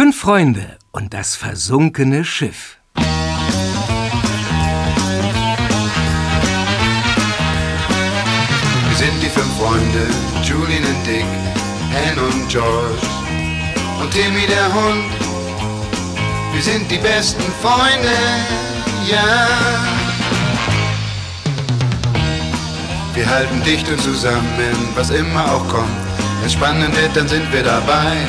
Fünf Freunde und das versunkene Schiff. Wir sind die fünf Freunde, Julian und Dick, Anne und George und Timmy der Hund. Wir sind die besten Freunde, ja. Wir halten dicht und zusammen, was immer auch kommt. Wenn spannend wird, dann sind wir dabei.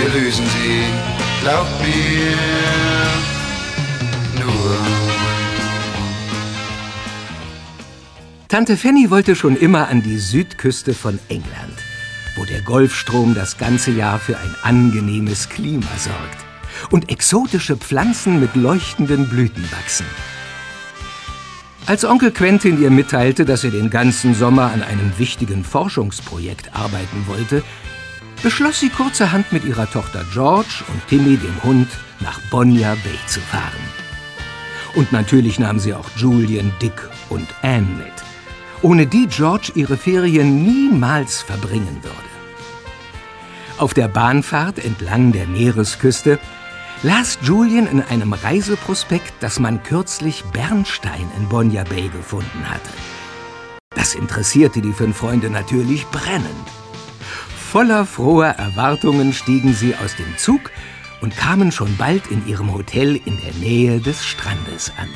wir lösen sie, glaubt mir, nur. Tante Fanny wollte schon immer an die Südküste von England, wo der Golfstrom das ganze Jahr für ein angenehmes Klima sorgt und exotische Pflanzen mit leuchtenden Blüten wachsen. Als Onkel Quentin ihr mitteilte, dass er den ganzen Sommer an einem wichtigen Forschungsprojekt arbeiten wollte, beschloss sie kurzerhand mit ihrer Tochter George und Timmy, dem Hund, nach Bonja Bay zu fahren. Und natürlich nahm sie auch Julian, Dick und Anne mit, ohne die George ihre Ferien niemals verbringen würde. Auf der Bahnfahrt entlang der Meeresküste las Julian in einem Reiseprospekt, dass man kürzlich Bernstein in Bonja Bay gefunden hatte. Das interessierte die fünf Freunde natürlich brennend. Voller froher Erwartungen stiegen sie aus dem Zug und kamen schon bald in ihrem Hotel in der Nähe des Strandes an.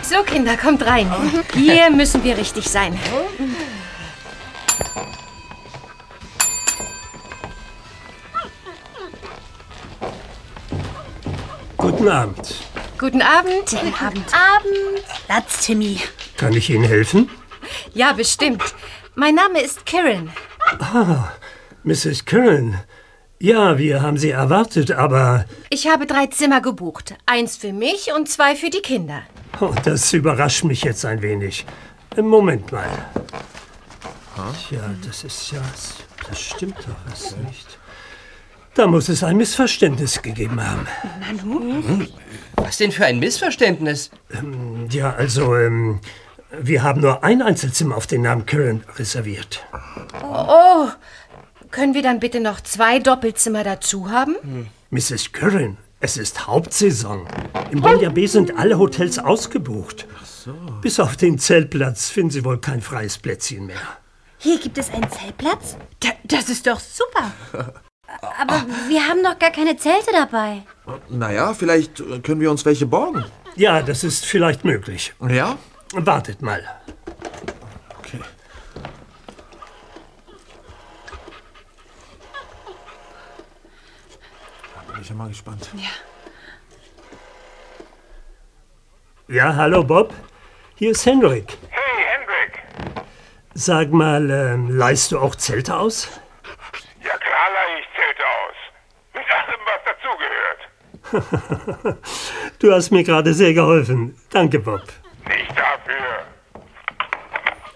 So, Kinder, kommt rein. Hier müssen wir richtig sein. Guten Abend. Guten Abend. Guten Abend. Abend. Platz, Timmy. Kann ich Ihnen helfen? Ja, bestimmt. Mein Name ist Karen. Ah, Mrs. Curran. Ja, wir haben Sie erwartet, aber Ich habe drei Zimmer gebucht. Eins für mich und zwei für die Kinder. oh, das überrascht mich jetzt ein wenig. Moment mal. Tja, das ist ja. Das stimmt doch was nicht. Da muss es ein Missverständnis gegeben haben. Was denn für ein Missverständnis? Ja, also, ähm, wir haben nur ein Einzelzimmer auf den Namen Curran reserviert. Oh, können wir dann bitte noch zwei Doppelzimmer dazu haben? Mrs. Curran, es ist Hauptsaison. Im Bonja B sind alle Hotels ausgebucht. Bis auf den Zeltplatz finden Sie wohl kein freies Plätzchen mehr. Hier gibt es einen Zeltplatz? Da, das ist doch super. Aber wir haben doch gar keine Zelte dabei. Naja, vielleicht können wir uns welche borgen. Ja, das ist vielleicht möglich. Ja? Wartet mal. Okay. Da bin ich ja mal gespannt. Ja, hallo Bob. Hier ist Henrik. Hey, Hendrik. Sag mal, ähm, leihst du auch Zelte aus? Ja, klar leih ich Zelte aus. Mit allem, was dazugehört. Du hast mir gerade sehr geholfen. Danke, Bob. Nicht dafür.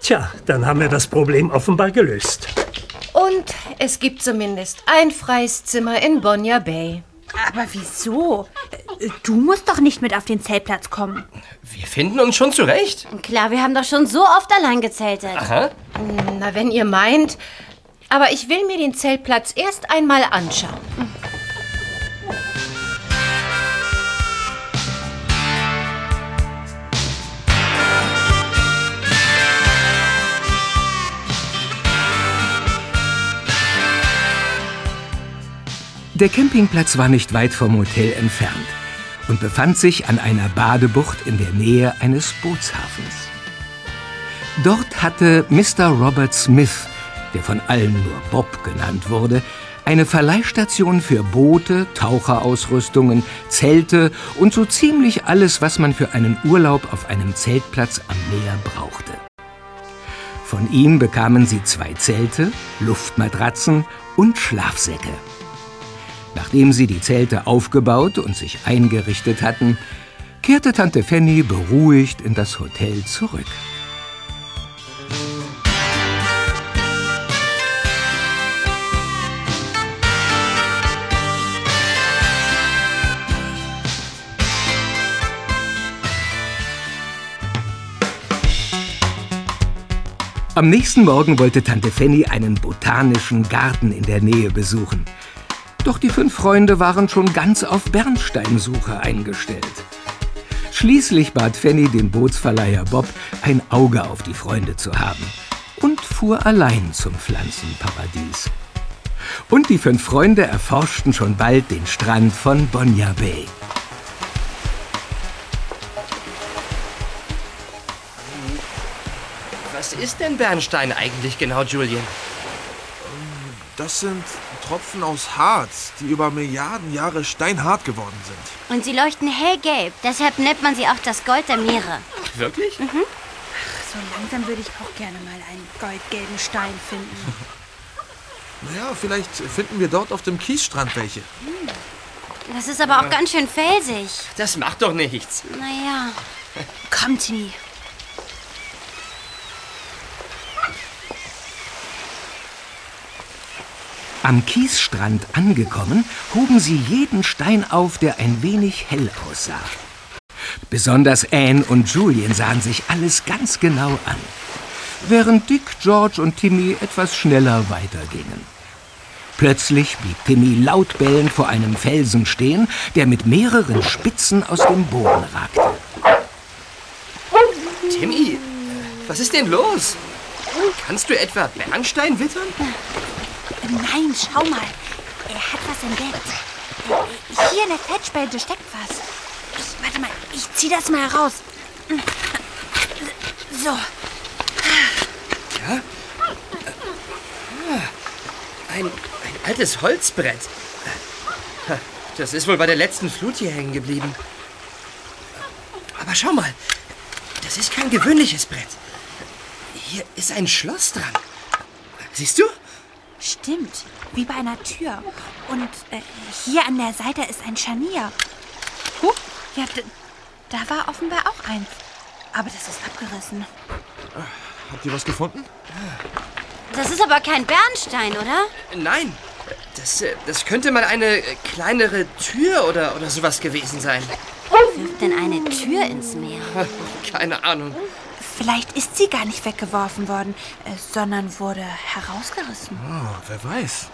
Tja, dann haben wir das Problem offenbar gelöst. Und es gibt zumindest ein freies Zimmer in Bonja Bay. Aber wieso? Du musst doch nicht mit auf den Zeltplatz kommen. Wir finden uns schon zurecht. Klar, wir haben doch schon so oft allein gezeltet. Aha. Na, wenn ihr meint. Aber ich will mir den Zeltplatz erst einmal anschauen. Der Campingplatz war nicht weit vom Hotel entfernt und befand sich an einer Badebucht in der Nähe eines Bootshafens. Dort hatte Mr. Robert Smith, der von allen nur Bob genannt wurde, eine Verleihstation für Boote, Taucherausrüstungen, Zelte und so ziemlich alles, was man für einen Urlaub auf einem Zeltplatz am Meer brauchte. Von ihm bekamen sie zwei Zelte, Luftmatratzen und Schlafsäcke. Nachdem sie die Zelte aufgebaut und sich eingerichtet hatten, kehrte Tante Fanny beruhigt in das Hotel zurück. Am nächsten Morgen wollte Tante Fanny einen botanischen Garten in der Nähe besuchen. Doch die fünf Freunde waren schon ganz auf Bernsteinsuche eingestellt. Schließlich bat Fanny den Bootsverleiher Bob, ein Auge auf die Freunde zu haben und fuhr allein zum Pflanzenparadies. Und die fünf Freunde erforschten schon bald den Strand von Bonja Bay. Was ist denn Bernstein eigentlich genau, Julian? Das sind Tropfen aus Harz, die über Milliarden Jahre steinhart geworden sind. Und sie leuchten hellgelb. Deshalb nennt man sie auch das Gold der Meere. Wirklich? So langsam würde ich auch gerne mal einen goldgelben Stein finden. Naja, vielleicht finden wir dort auf dem Kiesstrand welche. Das ist aber auch ganz schön felsig. Das macht doch nichts. Naja. Komm, Timmy. Am Kiesstrand angekommen, hoben sie jeden Stein auf, der ein wenig hell aussah. Besonders Anne und Julian sahen sich alles ganz genau an, während Dick, George und Timmy etwas schneller weitergingen. Plötzlich blieb Timmy laut bellend vor einem Felsen stehen, der mit mehreren Spitzen aus dem Boden ragte. Timmy, was ist denn los? Kannst du etwa Bernstein wittern? Nein, schau mal. Er hat was entdeckt. Äh, Hier in der Fettspalte steckt was. Ich, warte mal, ich zieh das mal heraus. So, Ein, ein altes Holzbrett. Das ist wohl bei der letzten Flut hier hängen geblieben. Aber schau mal, das ist kein gewöhnliches Brett. Hier ist ein Schloss dran. Siehst du? Stimmt. Wie bei einer Tür. Und äh, hier an der Seite ist ein Scharnier. Huch, ja, d- da war offenbar auch eins. Aber das ist abgerissen. Habt ihr was gefunden? Das ist aber kein Bernstein, oder? Nein. Das, äh, das könnte mal eine äh, kleinere Tür oder, oder sowas gewesen sein. Wirft denn eine Tür ins Meer? Keine Ahnung. Vielleicht ist sie gar nicht weggeworfen worden, äh, sondern wurde herausgerissen. Oh, wer weiß.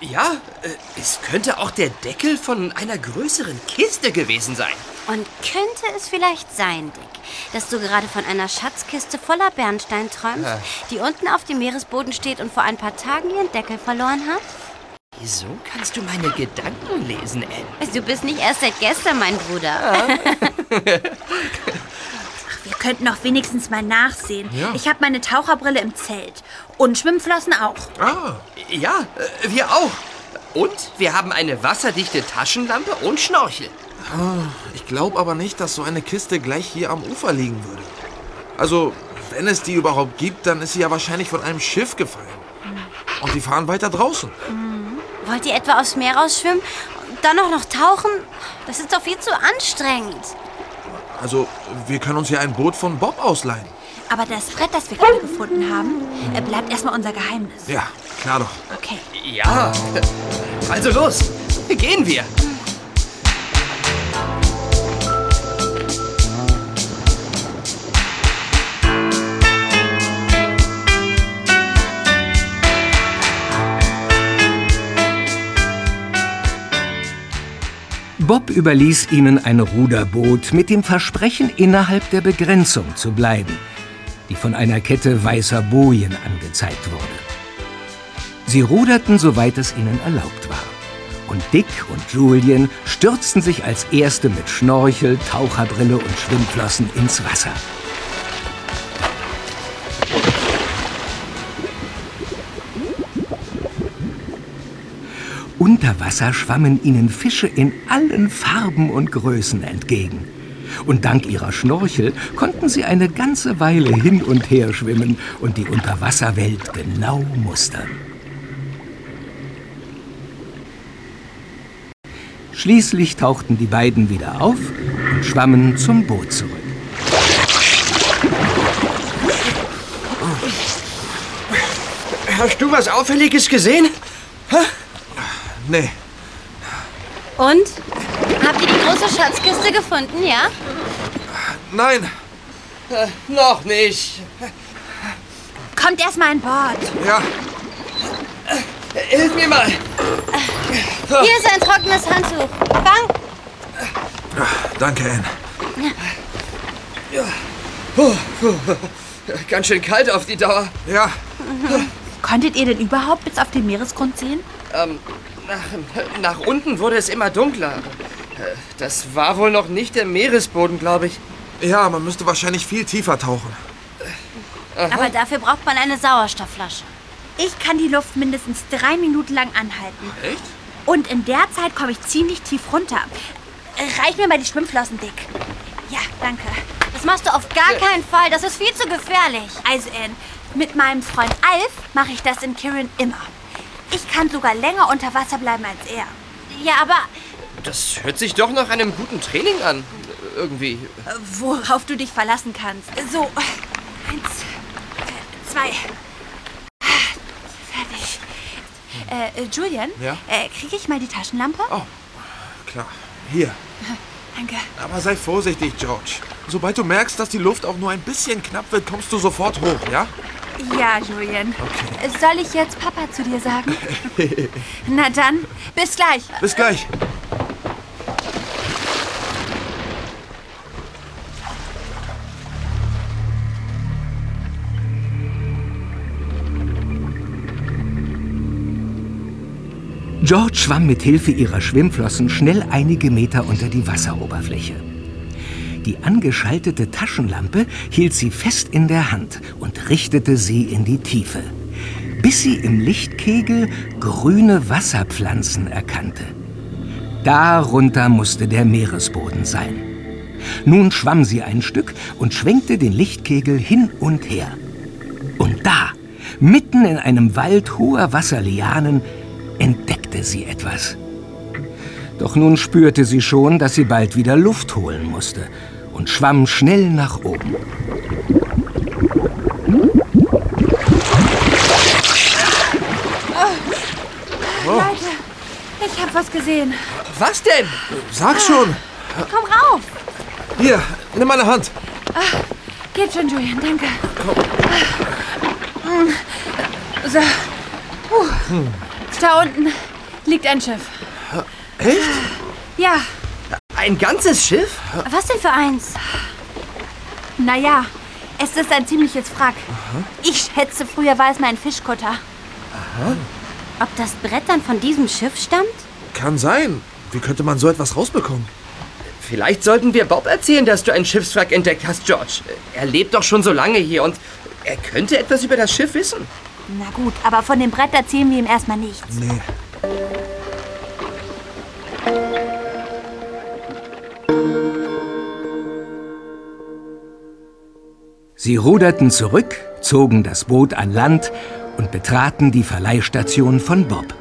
Ja, äh, es könnte auch der Deckel von einer größeren Kiste gewesen sein. Und könnte es vielleicht sein, Dick, dass du gerade von einer Schatzkiste voller Bernstein träumst, die unten auf dem Meeresboden steht und vor ein paar Tagen ihren Deckel verloren hat? Wieso kannst du meine Gedanken lesen, Anne? Du bist nicht erst seit gestern mein Bruder. Wir könnten auch wenigstens mal nachsehen. Ja. Ich habe meine Taucherbrille im Zelt. Und Schwimmflossen auch. Ah, Ja, äh, wir auch. Und wir haben eine wasserdichte Taschenlampe und Schnorchel. ich glaube aber nicht, dass so eine Kiste gleich hier am Ufer liegen würde. Also, wenn es die überhaupt gibt, dann ist sie ja wahrscheinlich von einem Schiff gefallen. Und die fahren weiter draußen. Wollt ihr etwa aufs Meer rausschwimmen und dann auch noch tauchen? Das ist doch viel zu anstrengend. Also, wir können uns ja ein Boot von Bob ausleihen. Aber das Brett, das wir gerade gefunden haben, äh, bleibt erstmal unser Geheimnis. Ja, klar doch. Okay. Ja. Also los, gehen wir. Bob überließ ihnen ein Ruderboot mit dem Versprechen, innerhalb der Begrenzung zu bleiben, die von einer Kette weißer Bojen angezeigt wurde. Sie ruderten, soweit es ihnen erlaubt war. Und Dick und Julian stürzten sich als Erste mit Schnorchel, Taucherbrille und Schwimmflossen ins Wasser. Unter Wasser schwammen ihnen Fische in allen Farben und Größen entgegen. Und dank ihrer Schnorchel konnten sie eine ganze Weile hin und her schwimmen und die Unterwasserwelt genau mustern. Schließlich tauchten die beiden wieder auf und schwammen zum Boot zurück. Hast du was Auffälliges gesehen? Huh? Nee. Und? Habt ihr die große Schatzkiste gefunden, ja? Nein. Äh, noch nicht. Kommt erstmal an Bord. Ja. Hilf mir mal. Hier ist ein trockenes Handtuch. Fang! Danke, Anne. Puh, puh. Ganz schön kalt auf die Dauer. Ja. Konntet ihr denn überhaupt bis auf den Meeresgrund sehen? Ähm, nach, nach unten wurde es immer dunkler. Das war wohl noch nicht der Meeresboden, glaube ich. Ja, man müsste wahrscheinlich viel tiefer tauchen. Aber dafür braucht man eine Sauerstoffflasche. Ich kann die Luft mindestens drei Minuten lang anhalten. Echt? Und in der Zeit komme ich ziemlich tief runter. Reich mir mal die Schwimmflossen, Dick. Ja, danke. Das machst du auf gar keinen Fall. Das ist viel zu gefährlich. Also, Anne, mit meinem Freund Alf mache ich das in Kirin immer. Ich kann sogar länger unter Wasser bleiben als er. Ja, aber Das hört sich doch nach einem guten Training an. Irgendwie. Worauf du dich verlassen kannst. So, eins, äh, zwei. Fertig. Äh, äh, Julian, Ja? äh, kriege ich mal die Taschenlampe? Oh, klar. Hier. Danke. Aber sei vorsichtig, George. Sobald du merkst, dass die Luft auch nur ein bisschen knapp wird, kommst du sofort hoch, ja? Ja, Julian. Äh, Soll ich jetzt Papa zu dir sagen? Na dann, bis gleich. Bis gleich. George schwamm mit Hilfe ihrer Schwimmflossen schnell einige Meter unter die Wasseroberfläche. Die angeschaltete Taschenlampe hielt sie fest in der Hand und richtete sie in die Tiefe, bis sie im Lichtkegel grüne Wasserpflanzen erkannte. Darunter musste der Meeresboden sein. Nun schwamm sie ein Stück und schwenkte den Lichtkegel hin und her. Und da, mitten in einem Wald hoher Wasserlianen, entdeckte sie etwas. Doch nun spürte sie schon, dass sie bald wieder Luft holen musste und schwamm schnell nach oben. Leute, ich habe was gesehen. Was denn? Sag schon. Komm rauf. Hier, nimm meine Hand. Geht schon, Julian, danke. Hm. So. Puh. Da unten liegt ein Schiff. Echt? Ja, Ein ganzes Schiff? was denn für eins? naja, es ist ein ziemliches Wrack. Ich schätze, früher war es mal ein Fischkutter. Ob das Brett dann von diesem Schiff stammt? Kann sein. Wie könnte man so etwas rausbekommen? Vielleicht sollten wir Bob erzählen, dass du ein Schiffswrack entdeckt hast, George. Er lebt doch schon so lange hier und er könnte etwas über das Schiff wissen. Na gut, aber von dem Brett erzählen wir ihm erstmal nichts. Nee. Sie ruderten zurück, zogen das Boot an Land und betraten die Verleihstation von Bob.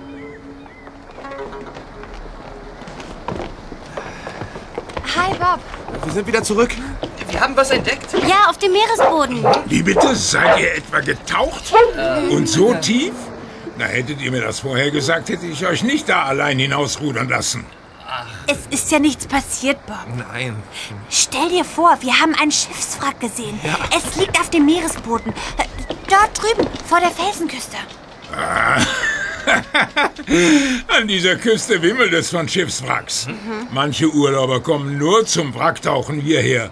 Hi, Bob. Wir sind wieder zurück. Wir haben was entdeckt. Ja, auf dem Meeresboden. Wie bitte? Seid ihr etwa getaucht? Und so tief? Na, hättet ihr mir das vorher gesagt, hätte ich euch nicht da allein hinausrudern lassen. Es ist ja nichts passiert, Bob. Nein. Stell dir vor, wir haben ein Schiffswrack gesehen. Es liegt auf dem Meeresboden. Dort drüben, vor der Felsenküste. An dieser Küste wimmelt es von Schiffswracks. Manche Urlauber kommen nur zum Wracktauchen hierher.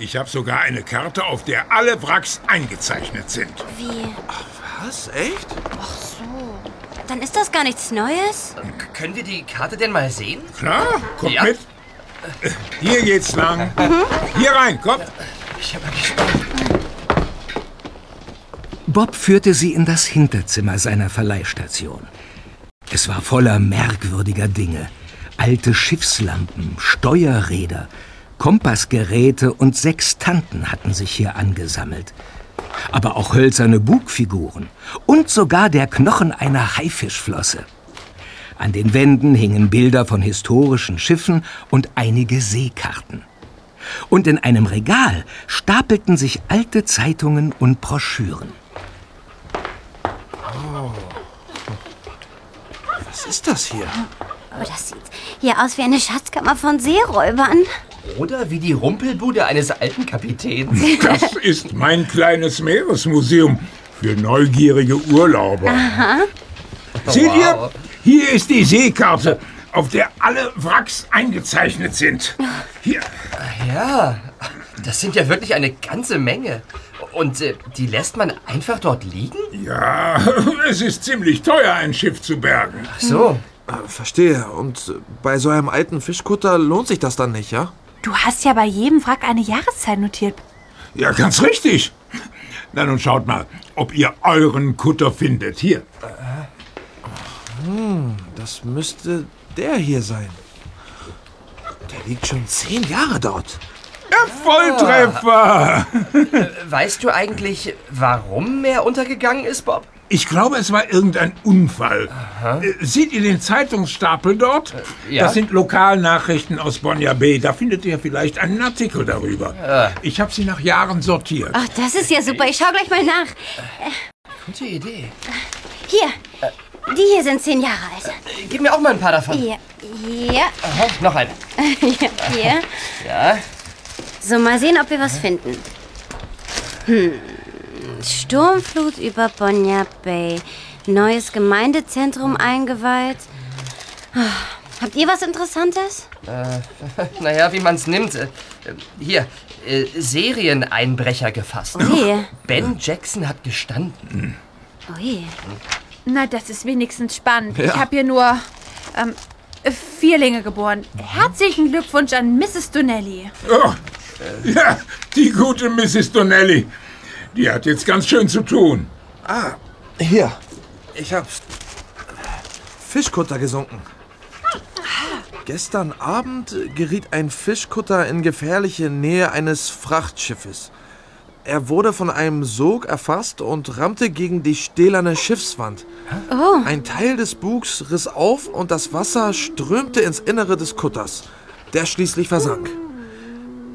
Ich habe sogar eine Karte, auf der alle Wracks eingezeichnet sind. Wie? Was? Echt? Dann ist das gar nichts Neues? K können wir die Karte denn mal sehen? Klar, kommt Ja. mit. Hier geht's lang. Hier rein, kommt. Ich gespannt. Bob führte sie in das Hinterzimmer seiner Verleihstation. Es war voller merkwürdiger Dinge. Alte Schiffslampen, Steuerräder, Kompassgeräte und Sextanten hatten sich hier angesammelt. Aber auch hölzerne Bugfiguren und sogar der Knochen einer Haifischflosse. An den Wänden hingen Bilder von historischen Schiffen und einige Seekarten. Und in einem Regal stapelten sich alte Zeitungen und Broschüren. Was ist das hier? Oh, das sieht hier aus wie eine Schatzkammer von Seeräubern. Oder wie die Rumpelbude eines alten Kapitäns. Das ist mein kleines Meeresmuseum für neugierige Urlauber. Seht ihr? Hier ist die Seekarte, auf der alle Wracks eingezeichnet sind. Hier, Ja, das sind ja wirklich eine ganze Menge. Und äh, die lässt man einfach dort liegen? ja, es ist ziemlich teuer, ein Schiff zu bergen. Ach so. Äh, verstehe. Und äh, bei so einem alten Fischkutter lohnt sich das dann nicht, ja? Du hast ja bei jedem Wrack eine Jahreszeit notiert. Ja, ganz richtig. Na nun schaut mal, ob ihr euren Kutter findet. Hier. Das müsste der hier sein. Der liegt schon zehn Jahre dort. Volltreffer! Weißt du eigentlich, warum er untergegangen ist, Bob? Ich glaube, es war irgendein Unfall. Äh, Seht ihr den Zeitungsstapel dort? ja. Das sind Lokalnachrichten aus Bonja Bay. Da findet ihr vielleicht einen Artikel darüber. Ich habe sie nach Jahren sortiert. Ach, das ist ja super. Ich schau gleich mal nach. Gute Idee. Hier. Die hier sind zehn Jahre alt. Gib mir auch mal ein paar davon. Hier. Hier. Aha, noch eine. Hier. Ja. So, mal sehen, ob wir was finden. Hm. Sturmflut über Bonja Bay. Neues Gemeindezentrum eingeweiht. Ah, Habt ihr was Interessantes? Naja, wie man's nimmt. Äh, äh, Hier, äh, Serieneinbrecher gefasst. Ui. Ben Jackson hat gestanden. Ui. Na, das ist wenigstens spannend. Ich habe hier nur ähm, Vierlinge geboren. Herzlichen Glückwunsch an Mrs. Donnelly. Oh, ja, die gute Mrs. Donnelly. Die hat jetzt ganz schön zu tun. Hier. Ich hab's. Fischkutter gesunken. Gestern Abend geriet ein Fischkutter in gefährliche Nähe eines Frachtschiffes. Er wurde von einem Sog erfasst und rammte gegen die stählerne Schiffswand. Ein Teil des Bugs riss auf und das Wasser strömte ins Innere des Kutters, der schließlich versank.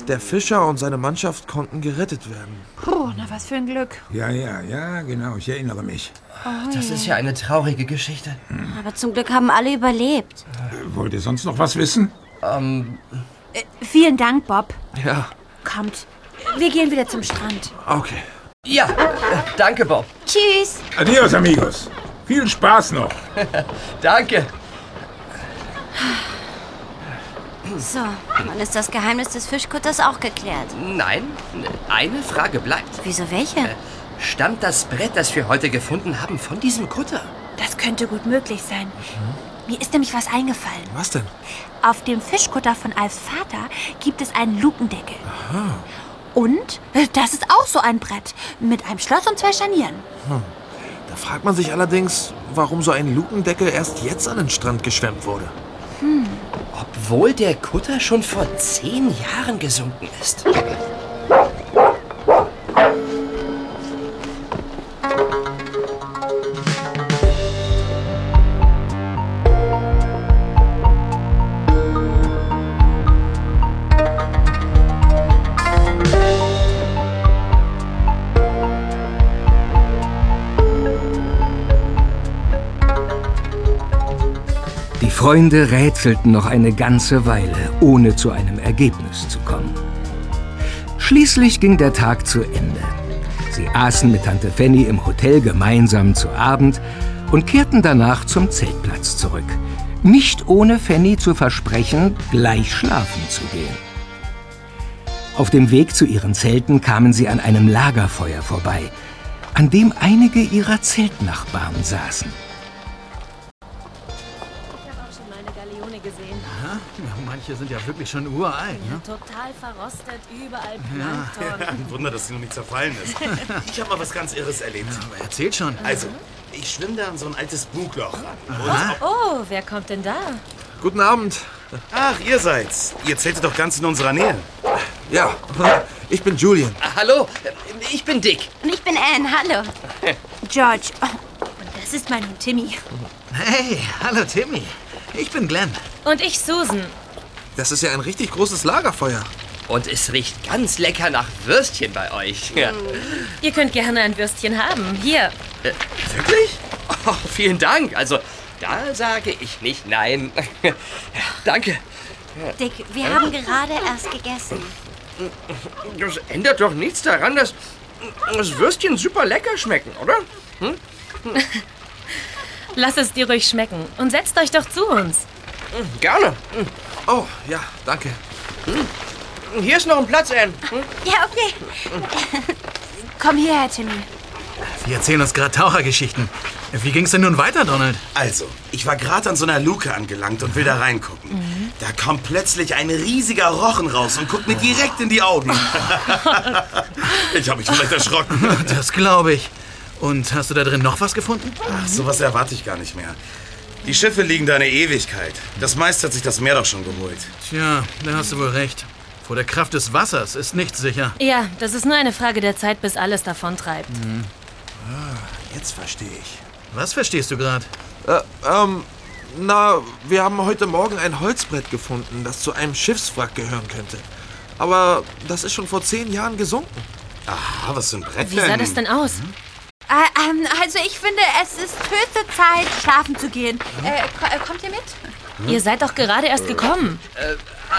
Der Fischer und seine Mannschaft konnten gerettet werden. Puh, na was für ein Glück. Ja, ja, ja, genau, ich erinnere mich. Das ist ja eine traurige Geschichte. Aber zum Glück haben alle überlebt. Äh, Wollt ihr sonst noch was wissen? Ähm, Vielen Dank, Bob. Ja, Kommt, wir gehen wieder zum Strand. okay. ja, äh, danke, Bob. Tschüss. Adios, amigos. Viel Spaß noch. Danke. So, dann ist das Geheimnis des Fischkutters auch geklärt. Nein, eine Frage bleibt. Wieso welche? Stammt das Brett, das wir heute gefunden haben, von diesem Kutter? Das könnte gut möglich sein. Mir ist nämlich was eingefallen. Was denn? Auf dem Fischkutter von Alfs Vater gibt es einen Lukendeckel. Und äh, das ist auch so ein Brett mit einem Schloss und zwei Scharnieren. Da fragt man sich allerdings, warum so ein Lukendeckel erst jetzt an den Strand geschwemmt wurde. Obwohl der Kutter schon vor zehn Jahren gesunken ist. Freunde rätselten noch eine ganze Weile, ohne zu einem Ergebnis zu kommen. Schließlich ging der Tag zu Ende. Sie aßen mit Tante Fanny im Hotel gemeinsam zu Abend und kehrten danach zum Zeltplatz zurück. Nicht ohne Fanny zu versprechen, gleich schlafen zu gehen. Auf dem Weg zu ihren Zelten kamen sie an einem Lagerfeuer vorbei, an dem einige ihrer Zeltnachbarn saßen. Manche sind ja wirklich schon uralt. Ne? Total verrostet, überall Ja. Plankton. Ein Wunder, dass sie noch nicht zerfallen ist. Ich habe mal was ganz Irres erlebt. Aber erzählt schon. Also, ich schwimme da an so ein altes Bugloch ran. Oh, wer kommt denn da? Guten Abend. Ach, ihr seid's. Ihr zeltet doch ganz in unserer Nähe. Ja, ich bin Julian. Ah, hallo, ich bin Dick. Und ich bin Anne, hallo. George. Oh, und das ist mein Timmy. Hey, hallo Timmy. Ich bin Glenn. Und ich Susan. Das ist ja ein richtig großes Lagerfeuer. Und es riecht ganz lecker nach Würstchen bei euch. Ja. Ihr könnt gerne ein Würstchen haben. Hier. Äh, wirklich? Oh, vielen Dank. Also, da sage ich nicht nein. danke. Dick, wir haben gerade erst gegessen. Das ändert doch nichts daran, dass das Würstchen super lecker schmecken, oder? Hm? Lass es dir ruhig schmecken und setzt euch doch zu uns. Gerne. Oh, ja, danke. Hier ist noch ein Platz, Anne. Hm? Ja, okay. Komm hierher, Timmy. Wir erzählen uns gerade Tauchergeschichten. Wie ging's denn nun weiter, Donald? Also, ich war gerade an so einer Luke angelangt und will da reingucken. Da kommt plötzlich ein riesiger Rochen raus und guckt mir direkt in die Augen. ich habe mich vielleicht erschrocken. Das glaube ich. Und hast du da drin noch was gefunden? Ach, sowas erwarte ich gar nicht mehr. Die Schiffe liegen da eine Ewigkeit. Das meiste hat sich das Meer doch schon geholt. Tja, da hast du wohl recht. Vor der Kraft des Wassers ist nichts sicher. Ja, das ist nur eine Frage der Zeit, bis alles davontreibt. Mhm. Ah, jetzt verstehe ich. Was verstehst du gerade? Äh, ähm, na, wir haben heute Morgen ein Holzbrett gefunden, das zu einem Schiffswrack gehören könnte. Aber das ist schon vor zehn Jahren gesunken. Aha, was für ein Brett Wie sah das denn aus? Äh, ähm, also ich finde, es ist höchste Zeit, schlafen zu gehen. Äh, ko äh, kommt ihr mit? Ihr seid doch gerade erst gekommen. Äh,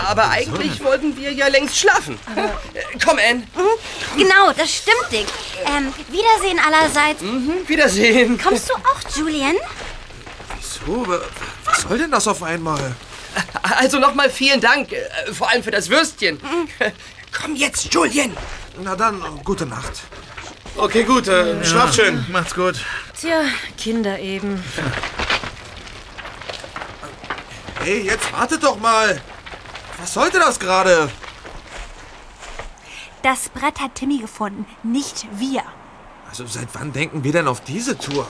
aber eigentlich wollten wir ja längst schlafen. Äh, komm, Anne. Mhm, genau, das stimmt, Dick. Ähm, Wiedersehen allerseits. Mhm, Wiedersehen. Kommst du auch, Julian? Wieso? Was soll denn das auf einmal? Also nochmal vielen Dank, äh, vor allem für das Würstchen. Komm jetzt, Julian. Na dann, gute Nacht. Okay, gut, äh, Ja, schlaf schön. Macht's gut. Tja, Kinder eben. Hey, jetzt wartet doch mal. Was sollte das gerade? Das Brett hat Timmy gefunden, nicht wir. Also seit wann denken wir denn auf diese Tour?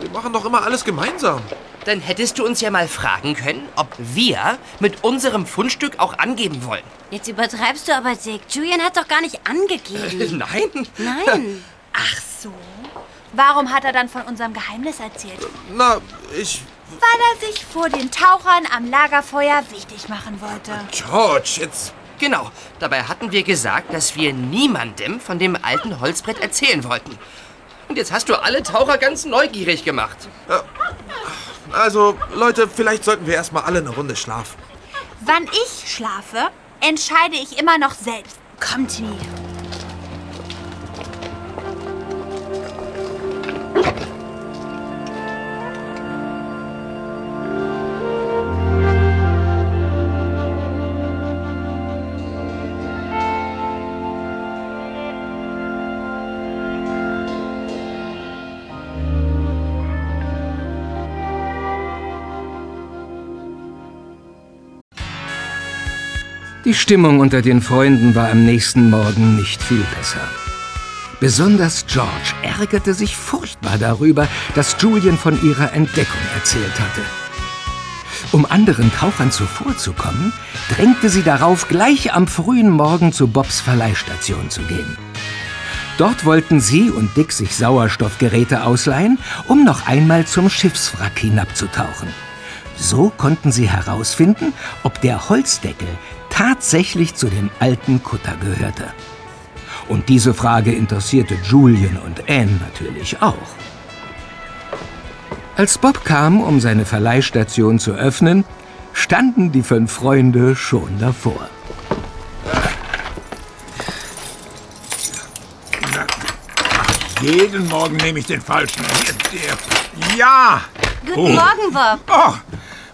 Wir machen doch immer alles gemeinsam. Dann hättest du uns ja mal fragen können, ob wir mit unserem Fundstück auch angeben wollen. Jetzt übertreibst du aber, Dick. Julian hat doch gar nicht angegeben. Nein? Nein. Ach so. Warum hat er dann von unserem Geheimnis erzählt? Na, ich... Weil er sich vor den Tauchern am Lagerfeuer wichtig machen wollte. George, jetzt... Genau. Dabei hatten wir gesagt, dass wir niemandem von dem alten Holzbrett erzählen wollten. Und jetzt hast du alle Taucher ganz neugierig gemacht. Also, Leute, vielleicht sollten wir erstmal alle eine Runde schlafen. Wann ich schlafe, entscheide ich immer noch selbst. Komm, Timmy. Stimmung unter den Freunden war am nächsten Morgen nicht viel besser. Besonders George ärgerte sich furchtbar darüber, dass Julian von ihrer Entdeckung erzählt hatte. Um anderen Tauchern zuvorzukommen, drängte sie darauf, gleich am frühen Morgen zu Bobs Verleihstation zu gehen. Dort wollten sie und Dick sich Sauerstoffgeräte ausleihen, um noch einmal zum Schiffswrack hinabzutauchen. So konnten sie herausfinden, ob der Holzdeckel tatsächlich zu dem alten Kutter gehörte. Und diese Frage interessierte Julian und Anne natürlich auch. Als Bob kam, um seine Verleihstation zu öffnen, standen die fünf Freunde schon davor. Jeden Morgen nehme ich den falschen. Ja! Guten Oh. Morgen, Bob. Oh,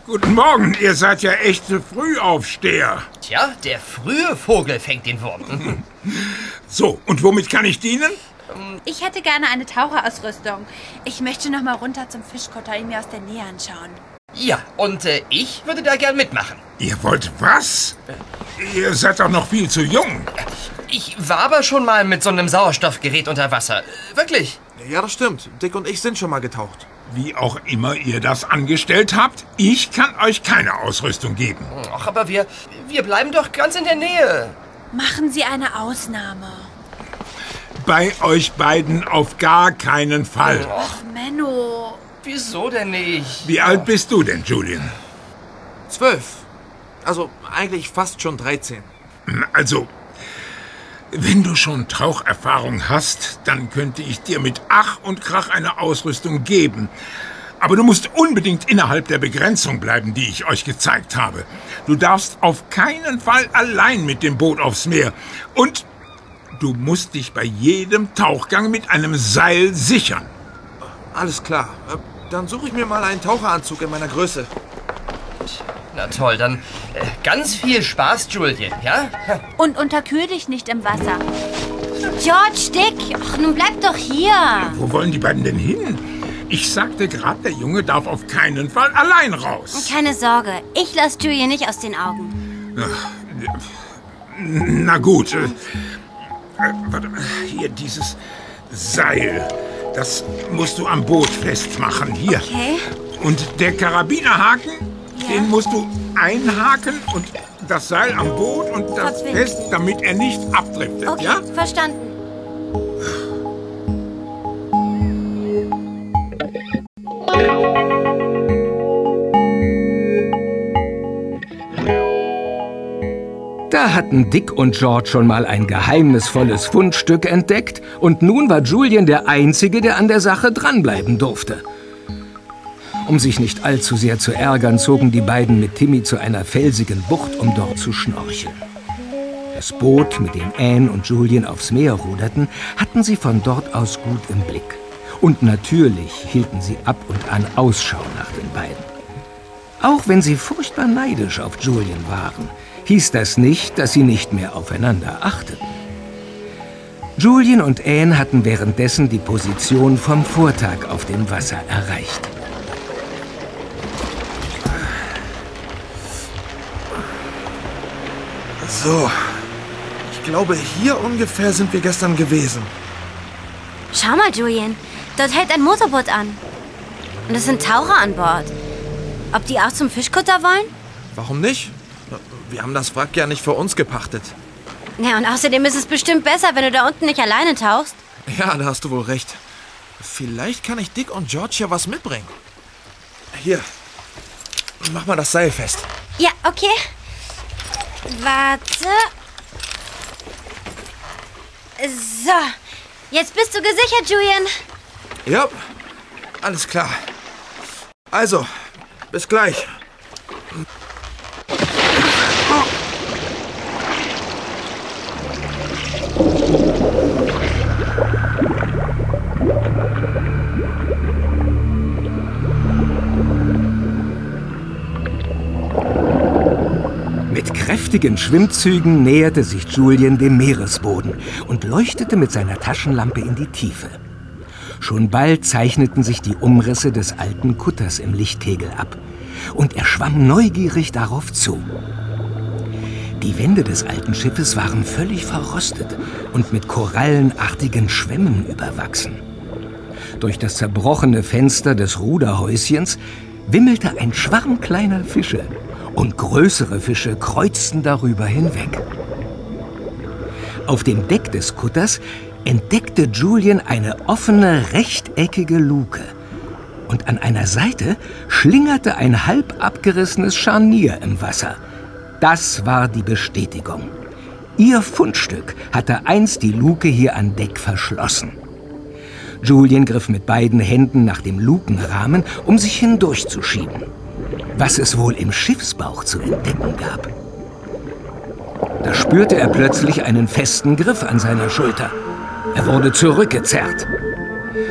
guten Morgen. Ihr seid ja echte Frühaufsteher. Tja, der frühe Vogel fängt den Wurm. So, und womit kann ich dienen? Ich hätte gerne eine Taucherausrüstung. Ich möchte noch mal runter zum Fischkutter ihn mir aus der Nähe anschauen. Ja, und äh, ich würde da gern mitmachen. Ihr wollt was? Ihr seid doch noch viel zu jung. Ich war aber schon mal mit so einem Sauerstoffgerät unter Wasser. Äh, Wirklich. Ja, das stimmt. Dick und ich sind schon mal getaucht. Wie auch immer ihr das angestellt habt, ich kann euch keine Ausrüstung geben. Ach, aber wir, wir bleiben doch ganz in der Nähe. Machen Sie eine Ausnahme. Bei euch beiden auf gar keinen Fall. Ach, Menno. Wieso denn nicht? Wie alt bist du denn, Julian? Zwölf. Also eigentlich fast schon 13. Also, wenn du schon Taucherfahrung hast, dann könnte ich dir mit Ach und Krach eine Ausrüstung geben. Aber du musst unbedingt innerhalb der Begrenzung bleiben, die ich euch gezeigt habe. Du darfst auf keinen Fall allein mit dem Boot aufs Meer. Und du musst dich bei jedem Tauchgang mit einem Seil sichern. Alles klar. Äh, Dann suche ich mir mal einen Taucheranzug in meiner Größe. Na toll, dann äh, ganz viel Spaß, Julian, ja? Und unterkühl dich nicht im Wasser. George, Dick, ach, nun bleib doch hier. Wo wollen die beiden denn hin? Ich sagte gerade, der Junge darf auf keinen Fall allein raus. Keine Sorge, ich lasse Julian nicht aus den Augen. Na gut. Äh, äh, warte mal, hier dieses Seil. Das musst du am Boot festmachen. Hier. Okay. Und der Karabinerhaken, den musst du einhaken und das Seil am Boot und das fest, damit er nicht abdriftet, Okay, ja? verstanden. Da hatten Dick und George schon mal ein geheimnisvolles Fundstück entdeckt und nun war Julian der Einzige, der an der Sache dranbleiben durfte. Um sich nicht allzu sehr zu ärgern, zogen die beiden mit Timmy zu einer felsigen Bucht, um dort zu schnorcheln. Das Boot, mit dem Anne und Julian aufs Meer ruderten, hatten sie von dort aus gut im Blick. Und natürlich hielten sie ab und an Ausschau nach den beiden. Auch wenn sie furchtbar neidisch auf Julian waren, hieß das nicht, dass sie nicht mehr aufeinander achteten. Julian und Anne hatten währenddessen die Position vom Vortag auf dem Wasser erreicht. So. Ich glaube, hier ungefähr sind wir gestern gewesen. Schau mal, Julian, dort hält ein Motorboot an. Und es sind Taucher an Bord. Ob die auch zum Fischkutter wollen? Warum nicht? Wir haben das Wrack ja nicht für uns gepachtet. Ja, und außerdem ist es bestimmt besser, wenn du da unten nicht alleine tauchst. Ja, da hast du wohl recht. Vielleicht kann ich Dick und George ja was mitbringen. Hier. Mach mal das Seil fest. Ja, okay. Warte. So, jetzt bist du gesichert, Julian. Ja, alles klar. Also, bis gleich. Kräftigen Schwimmzügen näherte sich Julian dem Meeresboden und leuchtete mit seiner Taschenlampe in die Tiefe. Schon bald zeichneten sich die Umrisse des alten Kutters im Lichtkegel ab und er schwamm neugierig darauf zu. Die Wände des alten Schiffes waren völlig verrostet und mit korallenartigen Schwämmen überwachsen. Durch das zerbrochene Fenster des Ruderhäuschens wimmelte ein Schwarm kleiner Fische und größere Fische kreuzten darüber hinweg. Auf dem Deck des Kutters entdeckte Julian eine offene, rechteckige Luke. Und an einer Seite schlingerte ein halb abgerissenes Scharnier im Wasser. Das war die Bestätigung. Ihr Fundstück hatte einst die Luke hier an Deck verschlossen. Julian griff mit beiden Händen nach dem Lukenrahmen, um sich hindurchzuschieben. Was es wohl im Schiffsbauch zu entdecken gab. Da spürte er plötzlich einen festen Griff an seiner Schulter. Er wurde zurückgezerrt.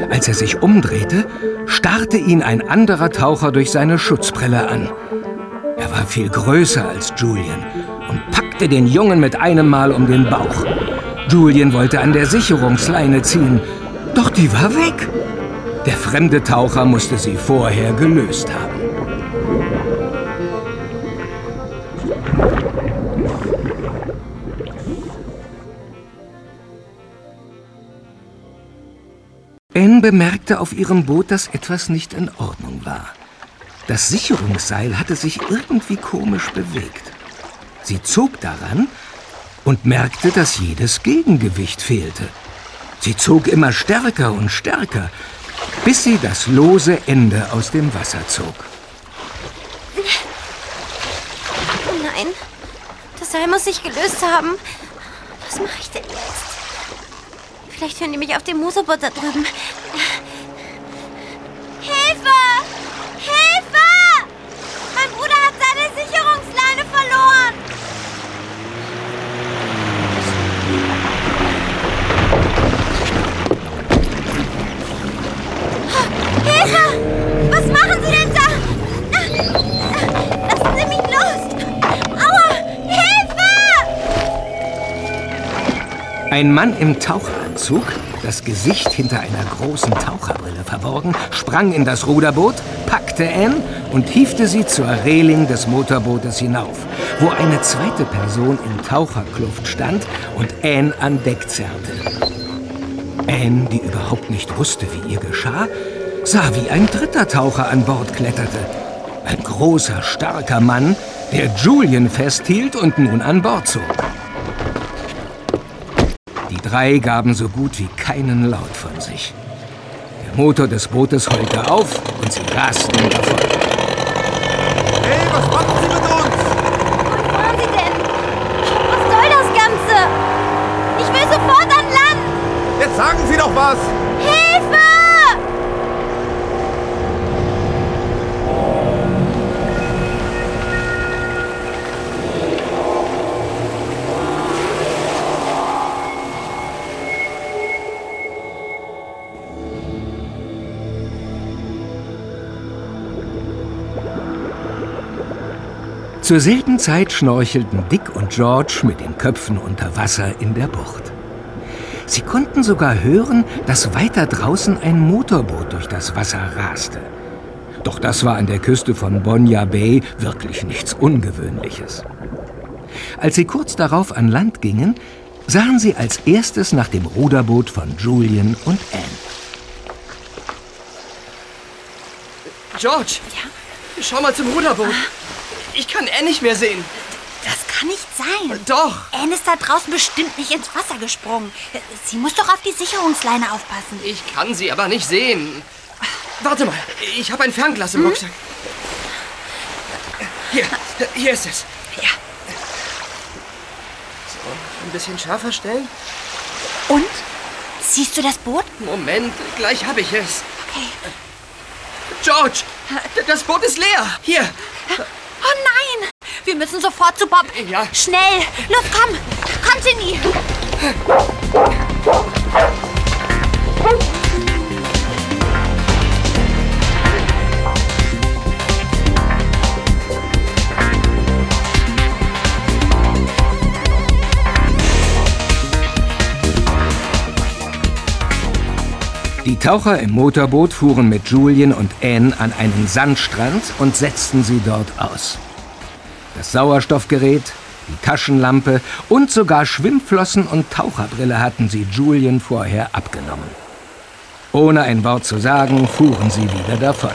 Als er sich umdrehte, starrte ihn ein anderer Taucher durch seine Schutzbrille an. Er war viel größer als Julian und packte den Jungen mit einem Mal um den Bauch. Julian wollte an der Sicherungsleine ziehen, doch die war weg. Der fremde Taucher musste sie vorher gelöst haben. Anne bemerkte auf ihrem Boot, dass etwas nicht in Ordnung war. Das Sicherungsseil hatte sich irgendwie komisch bewegt. Sie zog daran und merkte, dass jedes Gegengewicht fehlte. Sie zog immer stärker und stärker, bis sie das lose Ende aus dem Wasser zog. Nein, das Seil muss sich gelöst haben. Was mache ich denn jetzt? Vielleicht hören die mich auf dem Motorboot da drüben. Hilfe! Hilfe! Mein Bruder hat seine Sicherungsleine verloren. Hilfe! Was machen Sie denn da? Lassen Sie mich los! Aua! Hilfe! Ein Mann im Taucheranzug, das Gesicht hinter einer großen Taucherbrille verborgen, sprang in das Ruderboot, packte Anne und hiefte sie zur Reling des Motorbootes hinauf, wo eine zweite Person in Taucherkluft stand und Anne an Deck zerrte. Anne, die überhaupt nicht wusste, wie ihr geschah, sah, wie ein dritter Taucher an Bord kletterte. Ein großer, starker Mann, der Julian festhielt und nun an Bord zog. Drei gaben so gut wie keinen Laut von sich. Der Motor des Bootes heulte auf und sie rasten davon. Zur selben Zeit schnorchelten Dick und George mit den Köpfen unter Wasser in der Bucht. Sie konnten sogar hören, dass weiter draußen ein Motorboot durch das Wasser raste. Doch das war an der Küste von Bonja Bay wirklich nichts Ungewöhnliches. Als sie kurz darauf an Land gingen, sahen sie als erstes nach dem Ruderboot von Julian und Anne. George! Ja? Schau mal zum Ruderboot. Ich kann Anne nicht mehr sehen. Das kann nicht sein. Doch. Anne ist da draußen bestimmt nicht ins Wasser gesprungen. Sie muss doch auf die Sicherungsleine aufpassen. Ich kann sie aber nicht sehen. Warte mal, ich habe ein Fernglas im Rucksack. Hier, hier ist es. Ja. So, ein bisschen schärfer stellen. Und? Siehst du das Boot? Moment, gleich habe ich es. Okay. George, das Boot ist leer. Hier. Oh nein! Wir müssen sofort zu Bob. Ja. Schnell! Los, komm! Contini! Die Taucher im Motorboot fuhren mit Julian und Anne an einen Sandstrand und setzten sie dort aus. Das Sauerstoffgerät, die Taschenlampe und sogar Schwimmflossen und Taucherbrille hatten sie Julian vorher abgenommen. Ohne ein Wort zu sagen, fuhren sie wieder davon.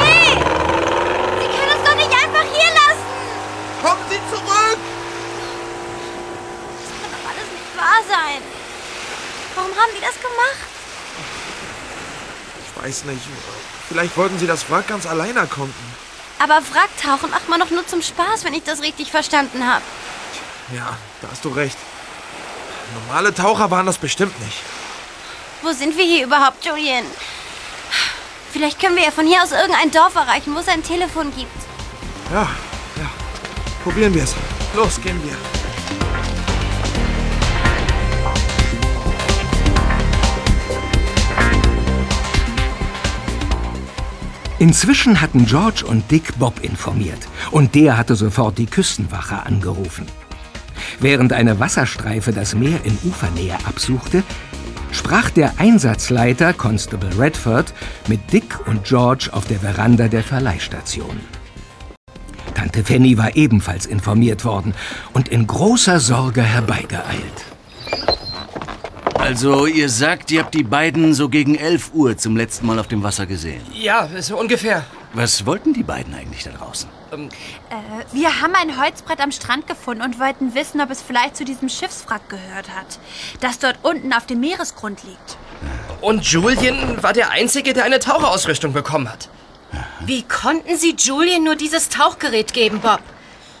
Hey! Sie können uns doch nicht einfach hier lassen! Kommen Sie zurück! Das kann doch alles nicht wahr sein. Warum haben die das gemacht? Ich weiß nicht. Vielleicht wollten Sie das Wrack ganz allein erkunden. Aber Wracktauchen macht man doch nur zum Spaß, wenn ich das richtig verstanden habe. Ja, da hast du recht. Normale Taucher waren das bestimmt nicht. Wo sind wir hier überhaupt, Julian? Vielleicht können wir ja von hier aus irgendein Dorf erreichen, wo es ein Telefon gibt. Ja, ja. Probieren wir es. Los, gehen wir. Inzwischen hatten George und Dick Bob informiert und der hatte sofort die Küstenwache angerufen. Während eine Wasserstreife das Meer in Ufernähe absuchte, sprach der Einsatzleiter Constable Redford mit Dick und George auf der Veranda der Verleihstation. Tante Fanny war ebenfalls informiert worden und in großer Sorge herbeigeeilt. Also, ihr sagt, ihr habt die beiden so gegen 11 Uhr zum letzten Mal auf dem Wasser gesehen. Ja, so ungefähr. Was wollten die beiden eigentlich da draußen? Äh, wir haben ein Holzbrett am Strand gefunden und wollten wissen, ob es vielleicht zu diesem Schiffswrack gehört hat, das dort unten auf dem Meeresgrund liegt. Und Julian war der Einzige, der eine Taucherausrüstung bekommen hat. Wie konnten Sie Julian nur dieses Tauchgerät geben, Bob?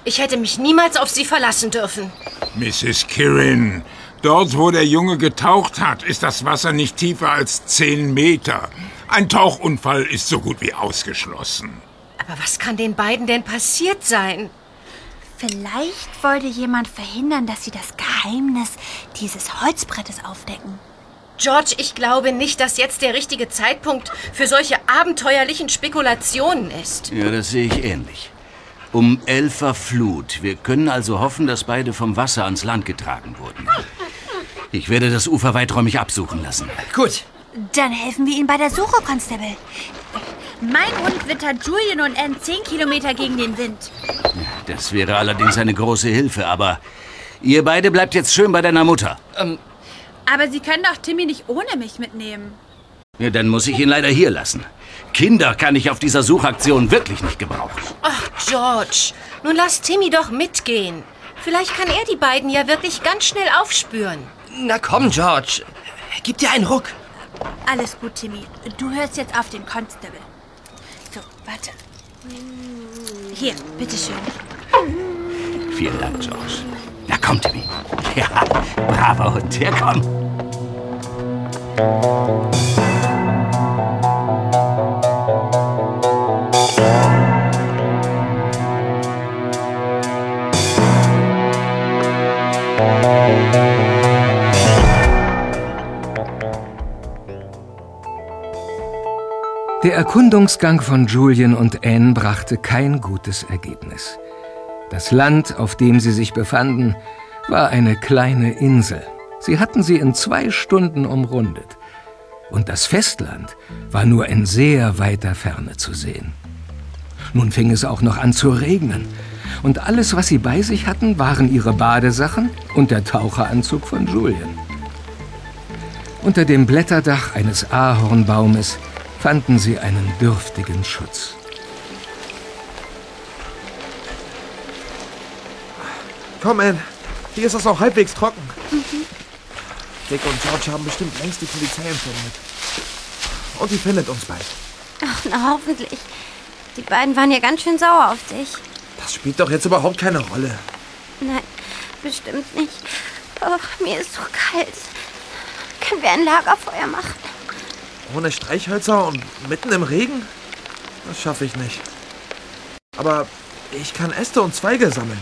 Ich hätte mich niemals auf Sie verlassen dürfen. Mrs. Kirin, dort, wo der Junge getaucht hat, ist das Wasser nicht tiefer als 10 Meter. Ein Tauchunfall ist so gut wie ausgeschlossen. Aber was kann den beiden denn passiert sein? Vielleicht wollte jemand verhindern, dass sie das Geheimnis dieses Holzbrettes aufdecken. George, ich glaube nicht, dass jetzt der richtige Zeitpunkt für solche abenteuerlichen Spekulationen ist. Ja, das sehe ich ähnlich. Um elfer Flut. Wir können also hoffen, dass beide vom Wasser ans Land getragen wurden. Ich werde das Ufer weiträumig absuchen lassen. Gut. Dann helfen wir Ihnen bei der Suche, Constable. Mein Hund wittert Julian und Anne 10 Kilometer gegen den Wind. Das wäre allerdings eine große Hilfe, aber ihr beide bleibt jetzt schön bei deiner Mutter. Ähm, Aber Sie können doch Timmy nicht ohne mich mitnehmen. Ja, dann muss ich ihn leider hier lassen. Kinder kann ich auf dieser Suchaktion wirklich nicht gebrauchen. Ach, George, nun lass Timmy doch mitgehen. Vielleicht kann er die beiden ja wirklich ganz schnell aufspüren. Na komm, George. Gib dir einen Ruck. Alles gut, Timmy. Du hörst jetzt auf den Constable. So, warte. Hier, bitteschön. Vielen Dank, George. Na komm, Timmy. Ja, braver Hund. Ja, komm. Der Erkundungsgang von Julian und Anne brachte kein gutes Ergebnis. Das Land, auf dem sie sich befanden, war eine kleine Insel. Sie hatten sie in zwei Stunden umrundet. Und das Festland war nur in sehr weiter Ferne zu sehen. Nun fing es auch noch an zu regnen. Und alles, was sie bei sich hatten, waren ihre Badesachen und der Taucheranzug von Julian. Unter dem Blätterdach eines Ahornbaumes fanden sie einen dürftigen Schutz. Komm, Anne. Hier ist es auch halbwegs trocken. Dick und George haben bestimmt längst die Polizei informiert. Und die findet uns bald. Ach, na hoffentlich. Die beiden waren ja ganz schön sauer auf dich. Das spielt doch jetzt überhaupt keine Rolle. Nein, bestimmt nicht. Oh, mir ist so kalt. Können wir ein Lagerfeuer machen? Ohne Streichhölzer und mitten im Regen? Das schaffe ich nicht. Aber ich kann Äste und Zweige sammeln.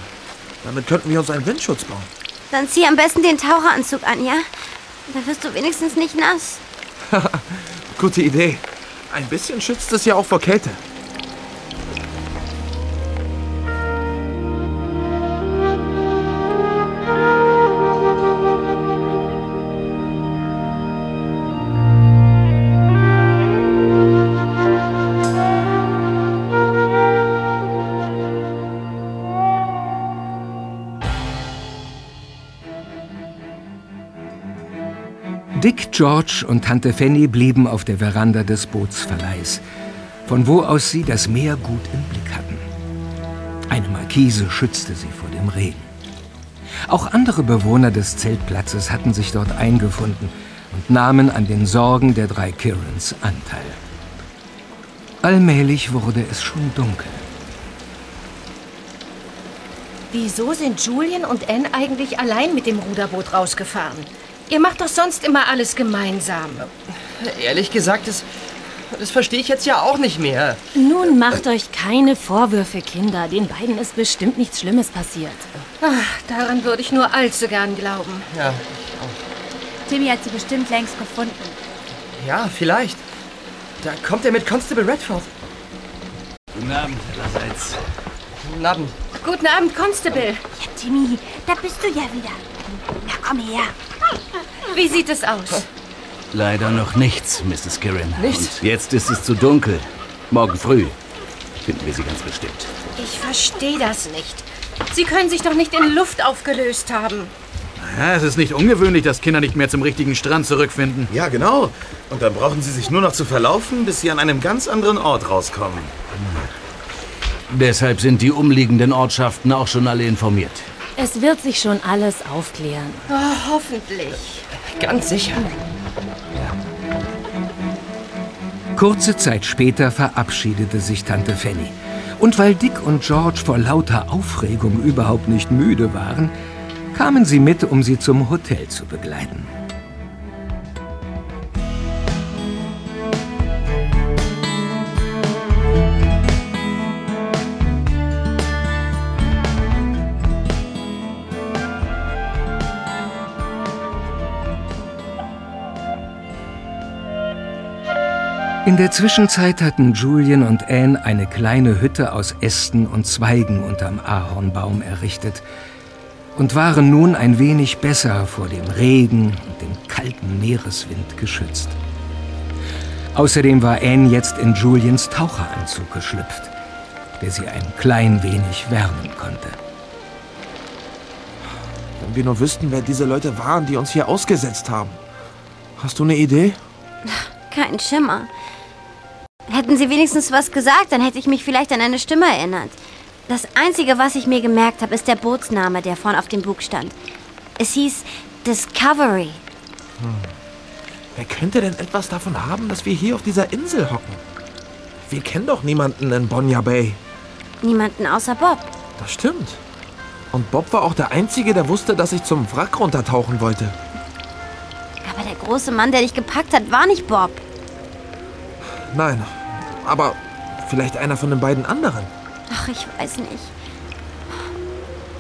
Damit könnten wir uns einen Windschutz bauen. Dann zieh am besten den Taucheranzug an, ja? Da wirst du wenigstens nicht nass. Gute Idee. Ein bisschen schützt es ja auch vor Kälte. George und Tante Fanny blieben auf der Veranda des Bootsverleihs, von wo aus sie das Meer gut im Blick hatten. Eine Markise schützte sie vor dem Regen. Auch andere Bewohner des Zeltplatzes hatten sich dort eingefunden und nahmen an den Sorgen der drei Kirans Anteil. Allmählich wurde es schon dunkel. Wieso sind Julian und Anne eigentlich allein mit dem Ruderboot rausgefahren? Ihr macht doch sonst immer alles gemeinsam. Ehrlich gesagt, das, das verstehe ich jetzt ja auch nicht mehr. Nun macht euch keine Vorwürfe, Kinder. Den beiden ist bestimmt nichts Schlimmes passiert. Ach, daran würde ich nur allzu gern glauben. Ja, Timmy hat sie bestimmt längst gefunden. ja, vielleicht. Da kommt er mit Constable Redford. Guten Abend, allerseits. Guten Abend. Guten Abend, Constable. Ja, Timmy, da bist du ja wieder. Na, komm her. Wie sieht es aus? Leider noch nichts, Mrs. Kirin. Nichts? Und jetzt ist es zu dunkel. Morgen früh finden wir sie ganz bestimmt. Ich verstehe das nicht. Sie können sich doch nicht in Luft aufgelöst haben. Ja, es ist nicht ungewöhnlich, dass Kinder nicht mehr zum richtigen Strand zurückfinden. Ja, genau. Und dann brauchen sie sich nur noch zu verlaufen, bis sie an einem ganz anderen Ort rauskommen. Deshalb sind die umliegenden Ortschaften auch schon alle informiert. Es wird sich schon alles aufklären. Oh, hoffentlich ganz sicher. Ja. Kurze Zeit später verabschiedete sich Tante Fanny. Und weil Dick und George vor lauter Aufregung überhaupt nicht müde waren, kamen sie mit, um sie zum Hotel zu begleiten. In der Zwischenzeit hatten Julian und Anne eine kleine Hütte aus Ästen und Zweigen unterm Ahornbaum errichtet und waren nun ein wenig besser vor dem Regen und dem kalten Meereswind geschützt. Außerdem war Anne jetzt in Julians Taucheranzug geschlüpft, der sie ein klein wenig wärmen konnte. Wenn wir nur wüssten, wer diese Leute waren, die uns hier ausgesetzt haben. Hast du eine Idee? Kein Schimmer. Hätten Sie wenigstens was gesagt, dann hätte ich mich vielleicht an eine Stimme erinnert. Das Einzige, was ich mir gemerkt habe, ist der Bootsname, der vorn auf dem Bug stand. Es hieß Discovery. Hm. Wer könnte denn etwas davon haben, dass wir hier auf dieser Insel hocken? Wir kennen doch niemanden in Bonja Bay. Niemanden außer Bob. Das stimmt. Und Bob war auch der Einzige, der wusste, dass ich zum Wrack runtertauchen wollte. Aber der große Mann, der dich gepackt hat, war nicht Bob. Nein, aber vielleicht einer von den beiden anderen. Ach, ich weiß nicht.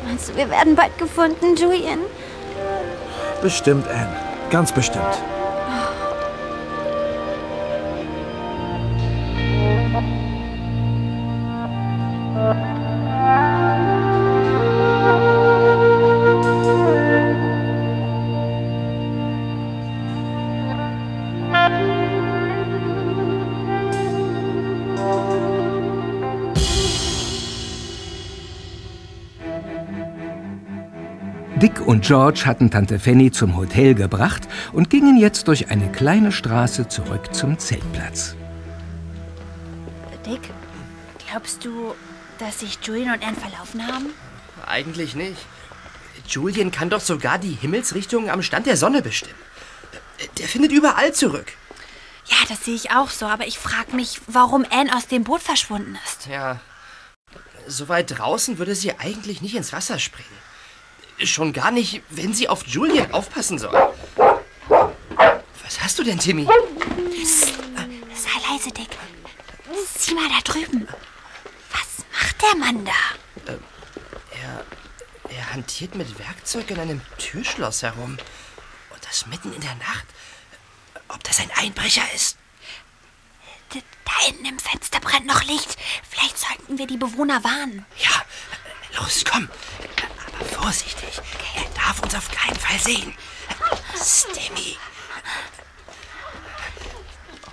Meinst du, wir werden bald gefunden, Julian? Bestimmt, Anne. Ganz bestimmt. Und George hatten Tante Fanny zum Hotel gebracht und gingen jetzt durch eine kleine Straße zurück zum Zeltplatz. Dick, glaubst du, dass sich Julian und Anne verlaufen haben? Eigentlich nicht. Julian kann doch sogar die Himmelsrichtung am Stand der Sonne bestimmen. Der findet überall zurück. Ja, das sehe ich auch so, aber ich frage mich, warum Anne aus dem Boot verschwunden ist. Ja. So weit draußen würde sie eigentlich nicht ins Wasser springen. Schon gar nicht, wenn sie auf Julian aufpassen soll. Was hast du denn, Timmy? Sei leise, Dick. Sieh mal da drüben. Was macht der Mann da? Äh, er, er hantiert mit Werkzeug in einem Türschloss herum. Und das mitten in der Nacht. Ob das ein Einbrecher ist? Da, da hinten im Fenster brennt noch Licht. Vielleicht sollten wir die Bewohner warnen. Ja, los, komm. Vorsichtig. Er darf uns auf keinen Fall sehen. Stimmy.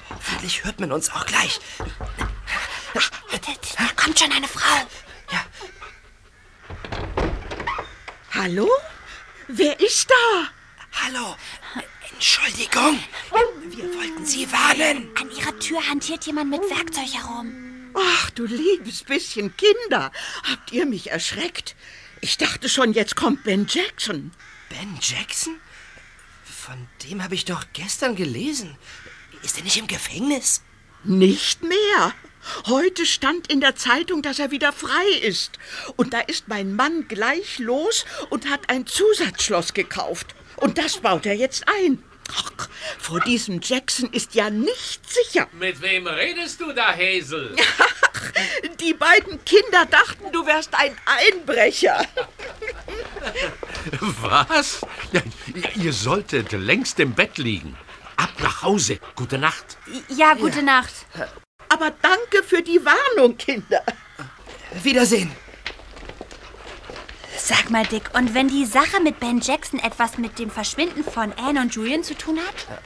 Hoffentlich hört man uns auch gleich. Da, da kommt schon eine Frau. Hallo? Wer ist da? Hallo. Entschuldigung. Wir wollten Sie warnen. An Ihrer Tür hantiert jemand mit Werkzeug herum. Ach, du liebes bisschen Kinder. Habt ihr mich erschreckt? Ich dachte schon, jetzt kommt Ben Jackson. Ben Jackson? Von dem habe ich doch gestern gelesen. Ist er nicht im Gefängnis? Nicht mehr. Heute stand in der Zeitung, dass er wieder frei ist. Und da ist mein Mann gleich los und hat ein Zusatzschloss gekauft. Und das baut er jetzt ein. Ach, vor diesem Jackson ist ja nicht sicher. Mit wem redest du da, Hazel? Ach, die beiden Kinder dachten, du wärst ein Einbrecher. Was? Ihr solltet längst im Bett liegen. Ab nach Hause. Gute Nacht. Ja, gute ja. Nacht. Aber danke für die Warnung, Kinder. Wiedersehen. Sag mal, Dick, und wenn die Sache mit Ben Jackson etwas mit dem Verschwinden von Anne und Julian zu tun hat?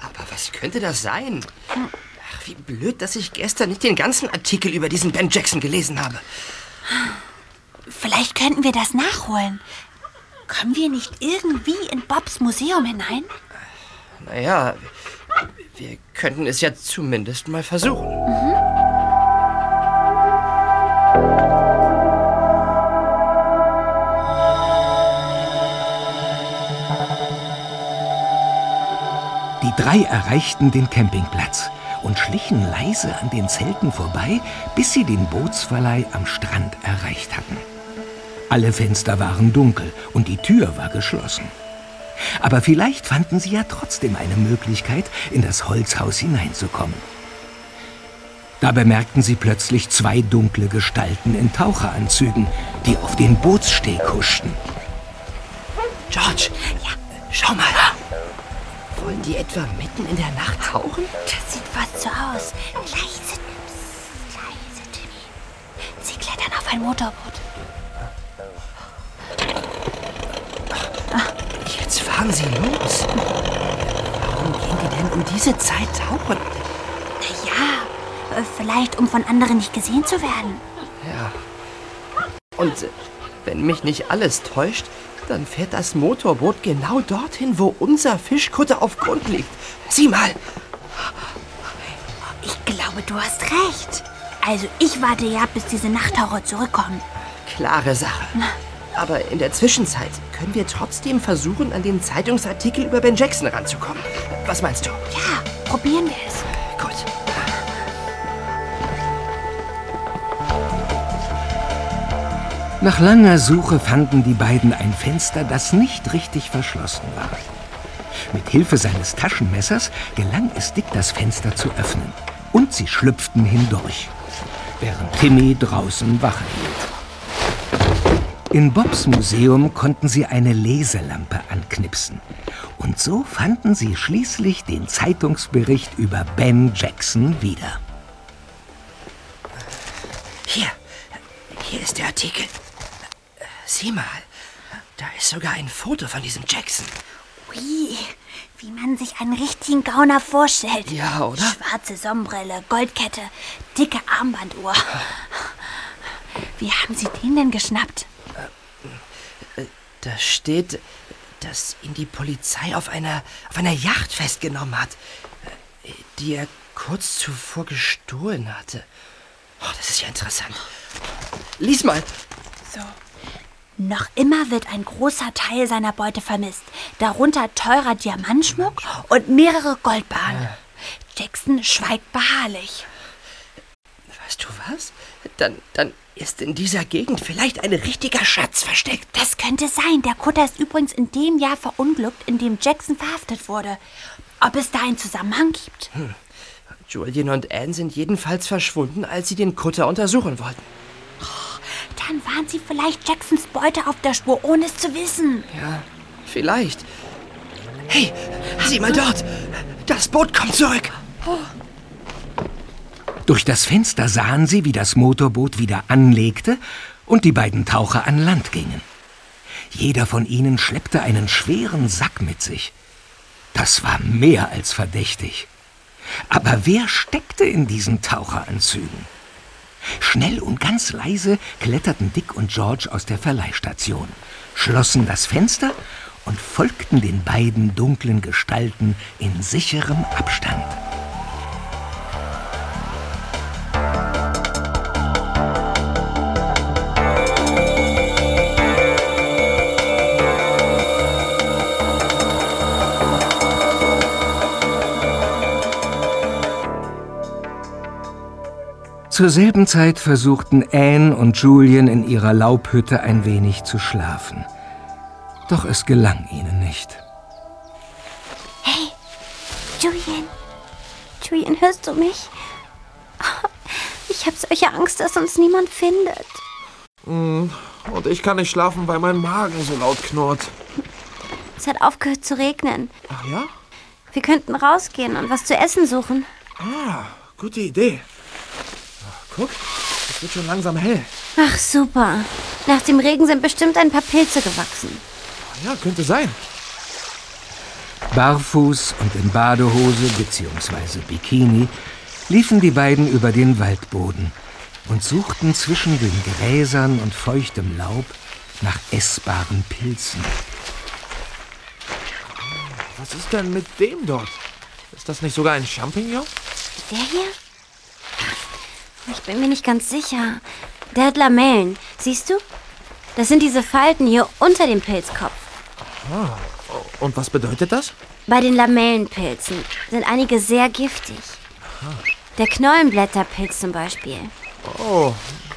Aber was könnte das sein? Ach, wie blöd, dass ich gestern nicht den ganzen Artikel über diesen Ben Jackson gelesen habe. Vielleicht könnten wir das nachholen. Kommen wir nicht irgendwie in Bobs Museum hinein? Naja, wir könnten es ja zumindest mal versuchen. Mhm. Die drei erreichten den Campingplatz und schlichen leise an den Zelten vorbei, bis sie den Bootsverleih am Strand erreicht hatten. Alle Fenster waren dunkel und die Tür war geschlossen. Aber vielleicht fanden sie ja trotzdem eine Möglichkeit, in das Holzhaus hineinzukommen. Da bemerkten sie plötzlich zwei dunkle Gestalten in Taucheranzügen, die auf den Bootssteg huschten. George, ja, schau mal. Wollen die etwa mitten in der Nacht tauchen? Das sieht fast so aus. Leise, leise, Timmy. Sie klettern auf ein Motorboot. Jetzt fahren sie los. Warum gehen die denn um diese Zeit tauchen? Ja, äh, vielleicht um von anderen nicht gesehen zu werden. Ja. Und äh, wenn mich nicht alles täuscht, dann fährt das Motorboot genau dorthin, wo unser Fischkutter auf Grund liegt. Sieh mal. Ich glaube, du hast recht. Also ich warte ja, bis diese Nachttaucher zurückkommen. Klare Sache. Aber in der Zwischenzeit können wir trotzdem versuchen, an den Zeitungsartikel über Ben Jackson ranzukommen. Was meinst du? Ja, probieren wir es. Gut. Nach langer Suche fanden die beiden ein Fenster, das nicht richtig verschlossen war. Mit Hilfe seines Taschenmessers gelang es Dick, das Fenster zu öffnen. Und sie schlüpften hindurch, während Timmy draußen Wache hielt. In Bobs Museum konnten sie eine Leselampe anknipsen. Und so fanden sie schließlich den Zeitungsbericht über Ben Jackson wieder. Hier. Hier ist der Artikel. Sieh mal. Da ist sogar ein Foto von diesem Jackson. Ui, wie man sich einen richtigen Gauner vorstellt. Ja, oder? Schwarze Sonnenbrille, Goldkette, dicke Armbanduhr. Wie haben Sie den denn geschnappt? Da steht, dass ihn die Polizei auf einer, auf einer Yacht festgenommen hat, die er kurz zuvor gestohlen hatte. Oh, das ist ja interessant. Lies mal. So. Noch immer wird ein großer Teil seiner Beute vermisst, darunter teurer Diamantschmuck und mehrere Goldbarren. Jackson schweigt beharrlich. Weißt du was? Dann, dann ist in dieser Gegend vielleicht ein richtiger Schatz versteckt. Das könnte sein. Der Kutter ist übrigens in dem Jahr verunglückt, in dem Jackson verhaftet wurde. Ob es da einen Zusammenhang gibt? Hm. Julian und Anne sind jedenfalls verschwunden, als sie den Kutter untersuchen wollten. Dann waren sie vielleicht Jacksons Beute auf der Spur, ohne es zu wissen. Ja, vielleicht. Hey, sieh mal dort. Das Boot kommt zurück. Durch das Fenster sahen sie, wie das Motorboot wieder anlegte und die beiden Taucher an Land gingen. Jeder von ihnen schleppte einen schweren Sack mit sich. Das war mehr als verdächtig. Aber wer steckte in diesen Taucheranzügen? Schnell und ganz leise kletterten Dick und George aus der Verleihstation, schlossen das Fenster und folgten den beiden dunklen Gestalten in sicherem Abstand. Zur selben Zeit versuchten Anne und Julian in ihrer Laubhütte ein wenig zu schlafen. Doch es gelang ihnen nicht. Hey, Julian. Julian, hörst du mich? Ich habe solche Angst, dass uns niemand findet. Mm, Und ich kann nicht schlafen, weil mein Magen so laut knurrt. Es hat aufgehört zu regnen. Ach ja? Wir könnten rausgehen und was zu essen suchen. Ah, gute Idee. Ach, guck, es wird schon langsam hell. Ach, super. Nach dem Regen sind bestimmt ein paar Pilze gewachsen. Ja, könnte sein. Barfuß und in Badehose bzw. Bikini liefen die beiden über den Waldboden und suchten zwischen den Gräsern und feuchtem Laub nach essbaren Pilzen. Was ist denn mit dem dort? Ist das nicht sogar ein Champignon? Der hier? Ich bin mir nicht ganz sicher. Der hat Lamellen. Siehst du? Das sind diese Falten hier unter dem Pilzkopf. Ah, und was bedeutet das? Bei den Lamellenpilzen sind einige sehr giftig. Der Knollenblätterpilz zum Beispiel. Oh,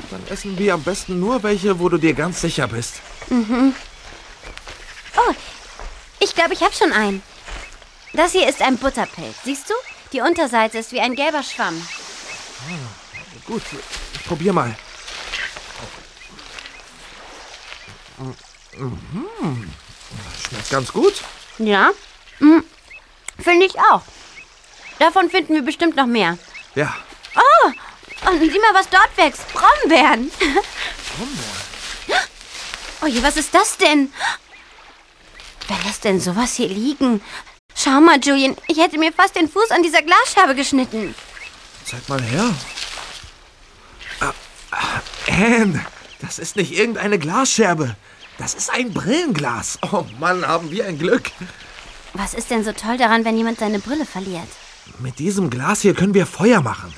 dann essen wir am besten nur welche, wo du dir ganz sicher bist. Mhm. Oh, ich glaube, ich habe schon einen. Das hier ist ein Butterpilz. Siehst du? Die Unterseite ist wie ein gelber Schwamm. Ah, gut, ich probier mal. Mhm. Schmeckt ganz gut. Ja? Mhm. Finde ich auch. Davon finden wir bestimmt noch mehr. Ja. Oh, und sieh mal, was dort wächst. Brombeeren. Brombeeren? Oh je, was ist das denn? Wer lässt denn sowas hier liegen? Schau mal, Julian, ich hätte mir fast den Fuß an dieser Glasscherbe geschnitten. Zeig mal her. Anne, das ist nicht irgendeine Glasscherbe. Das ist ein Brillenglas. Oh Mann, haben wir ein Glück. Was ist denn so toll daran, wenn jemand seine Brille verliert? Mit diesem Glas hier können wir Feuer machen.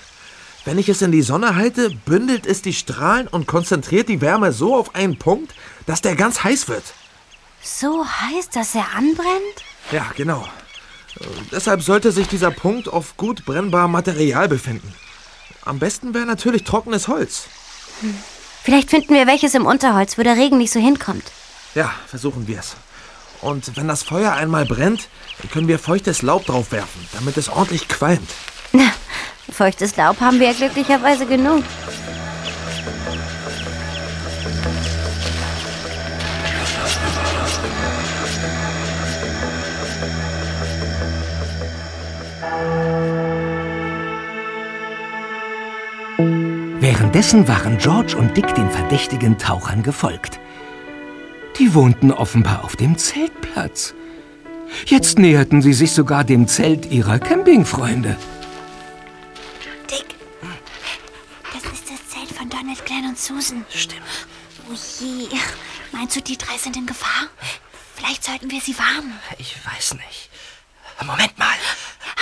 Wenn ich es in die Sonne halte, bündelt es die Strahlen und konzentriert die Wärme so auf einen Punkt, dass der ganz heiß wird. So heiß, dass er anbrennt? Ja, genau. Deshalb sollte sich dieser Punkt auf gut brennbarem Material befinden. Am besten wäre natürlich trockenes Holz. Hm. Vielleicht finden wir welches im Unterholz, wo der Regen nicht so hinkommt. Ja, versuchen wir es. Und wenn das Feuer einmal brennt, können wir feuchtes Laub drauf werfen, damit es ordentlich qualmt. Na, feuchtes Laub haben wir ja glücklicherweise genug. Währenddessen waren George und Dick den verdächtigen Tauchern gefolgt. Die wohnten offenbar auf dem Zeltplatz. Jetzt näherten sie sich sogar dem Zelt ihrer Campingfreunde. Dick, das ist das Zelt von Donald, Glenn und Susan. Stimmt. Oh je. Meinst du, die drei sind in Gefahr? Vielleicht sollten wir sie warnen. Ich weiß nicht. Moment mal.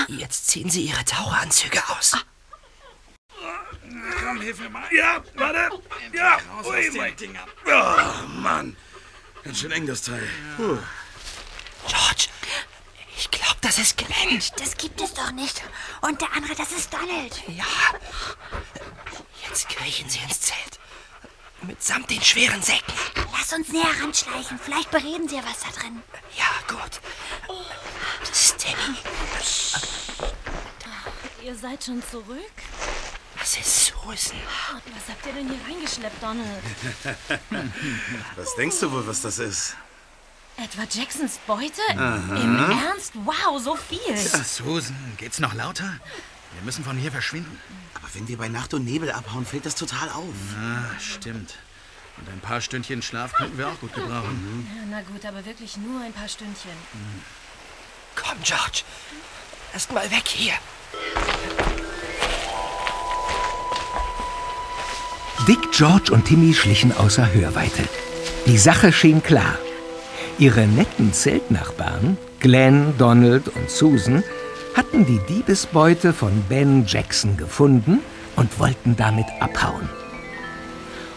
Jetzt ziehen sie ihre Taucheranzüge aus. Komm, hilf mir mal. Ja, warte. Ja, raus ui, aus den Dinger. Oh, Mann. Ganz schön eng, das Teil. Puh. George, ich glaube, das ist Glenn. Das gibt es doch nicht. Und der andere, das ist Donald. Ja. Jetzt kriechen sie ins Zelt. Mitsamt den schweren Säcken. Lass uns näher ranschleichen. Vielleicht bereden sie ja was da drin. Ja, gut. Das ist Timmy. Ihr seid schon zurück? Das ist Susan. Und was habt ihr denn hier reingeschleppt, Donald? was denkst du wohl, was das ist? Etwa Jacksons Beute? Aha. Im Ernst? Wow, so viel. Ja, Susan, geht's noch lauter? Wir müssen von hier verschwinden. Aber wenn wir bei Nacht und Nebel abhauen, fällt das total auf. Ah, stimmt. Und ein paar Stündchen Schlaf könnten wir auch gut gebrauchen. Ja, na gut, aber wirklich nur ein paar Stündchen. Komm, George. Erst mal weg hier. Dick, George und Timmy schlichen außer Hörweite. Die Sache schien klar. Ihre netten Zeltnachbarn, Glenn, Donald und Susan, hatten die Diebesbeute von Ben Jackson gefunden und wollten damit abhauen.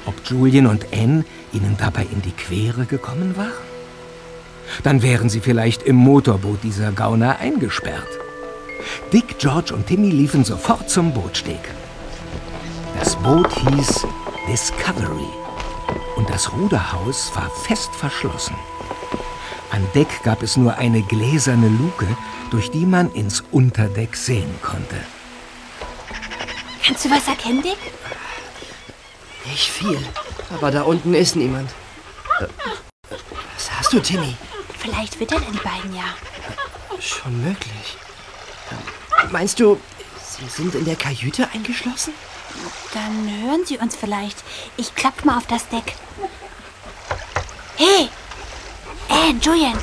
Ob Julian und Anne ihnen dabei in die Quere gekommen waren? Dann wären sie vielleicht im Motorboot dieser Gauner eingesperrt. Dick, George und Timmy liefen sofort zum Bootsteg. Das Boot hieß Discovery und das Ruderhaus war fest verschlossen. An Deck gab es nur eine gläserne Luke, durch die man ins Unterdeck sehen konnte. Kannst du was erkennen, Dick? Nicht viel. Aber da unten ist niemand. Was hast du, Timmy? Vielleicht wittern die beiden ja. Schon möglich. Meinst du, sie sind in der Kajüte eingeschlossen? Dann hören sie uns vielleicht. Ich klapp mal auf das Deck. Hey! Anne, Julian!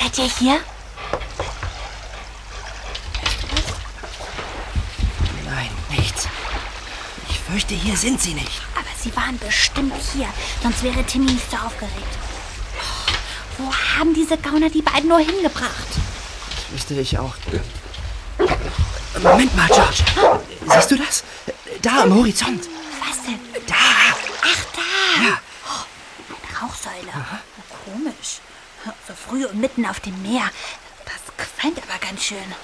Seid ihr hier? Nein, nichts. Ich fürchte, hier sind sie nicht. Aber sie waren bestimmt hier. Sonst wäre Timmy nicht so aufgeregt. Wo haben diese Gauner die beiden nur hingebracht? Das wüsste ich auch. Moment mal, George. Siehst du das? Da am Horizont. Was denn? Da. Ach, da. Ja. Oh, eine Rauchsäule. Komisch. So früh und mitten auf dem Meer. Das qualmt aber ganz schön.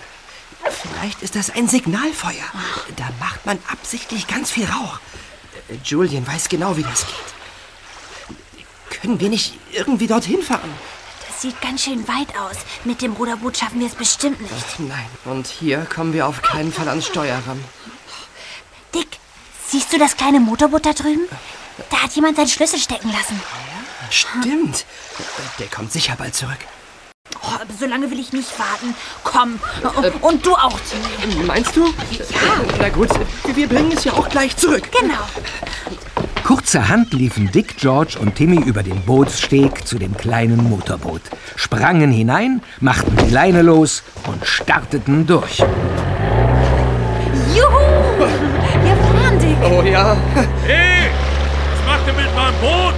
Vielleicht ist das ein Signalfeuer. Da macht man absichtlich ganz viel Rauch. Julian weiß genau, wie das geht. Können wir nicht irgendwie dorthin fahren? Das sieht ganz schön weit aus. Mit dem Ruderboot schaffen wir es bestimmt nicht. Nein, und hier kommen wir auf keinen Fall ans Steuer ran. Dick, siehst du das kleine Motorboot da drüben? Da hat jemand seinen Schlüssel stecken lassen. Stimmt. Der kommt sicher bald zurück. Oh, so lange will ich nicht warten. Komm. Und du auch, Timmy. Meinst du? Ja. Na gut, wir bringen es ja auch gleich zurück. Genau. Kurzerhand liefen Dick, George und Timmy über den Bootssteg zu dem kleinen Motorboot, sprangen hinein, machten die Leine los und starteten durch. Juhu! Wir fahren, Dick. Oh ja. Hey, was macht ihr mit meinem Boot?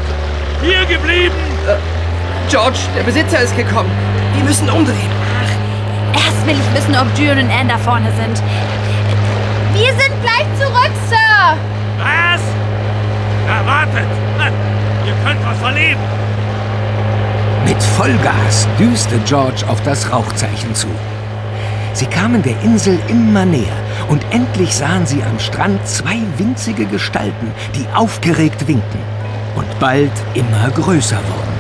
Hier geblieben. Äh, George, der Besitzer ist gekommen. Wir müssen umdrehen. Erst will ich wissen, ob Julian und Anne da vorne sind. Wir sind gleich zurück, Sir. Was? Na, wartet. Ihr könnt was verleben. Mit Vollgas düste George auf das Rauchzeichen zu. Sie kamen der Insel immer näher und endlich sahen sie am Strand zwei winzige Gestalten, die aufgeregt winkten und bald immer größer wurden.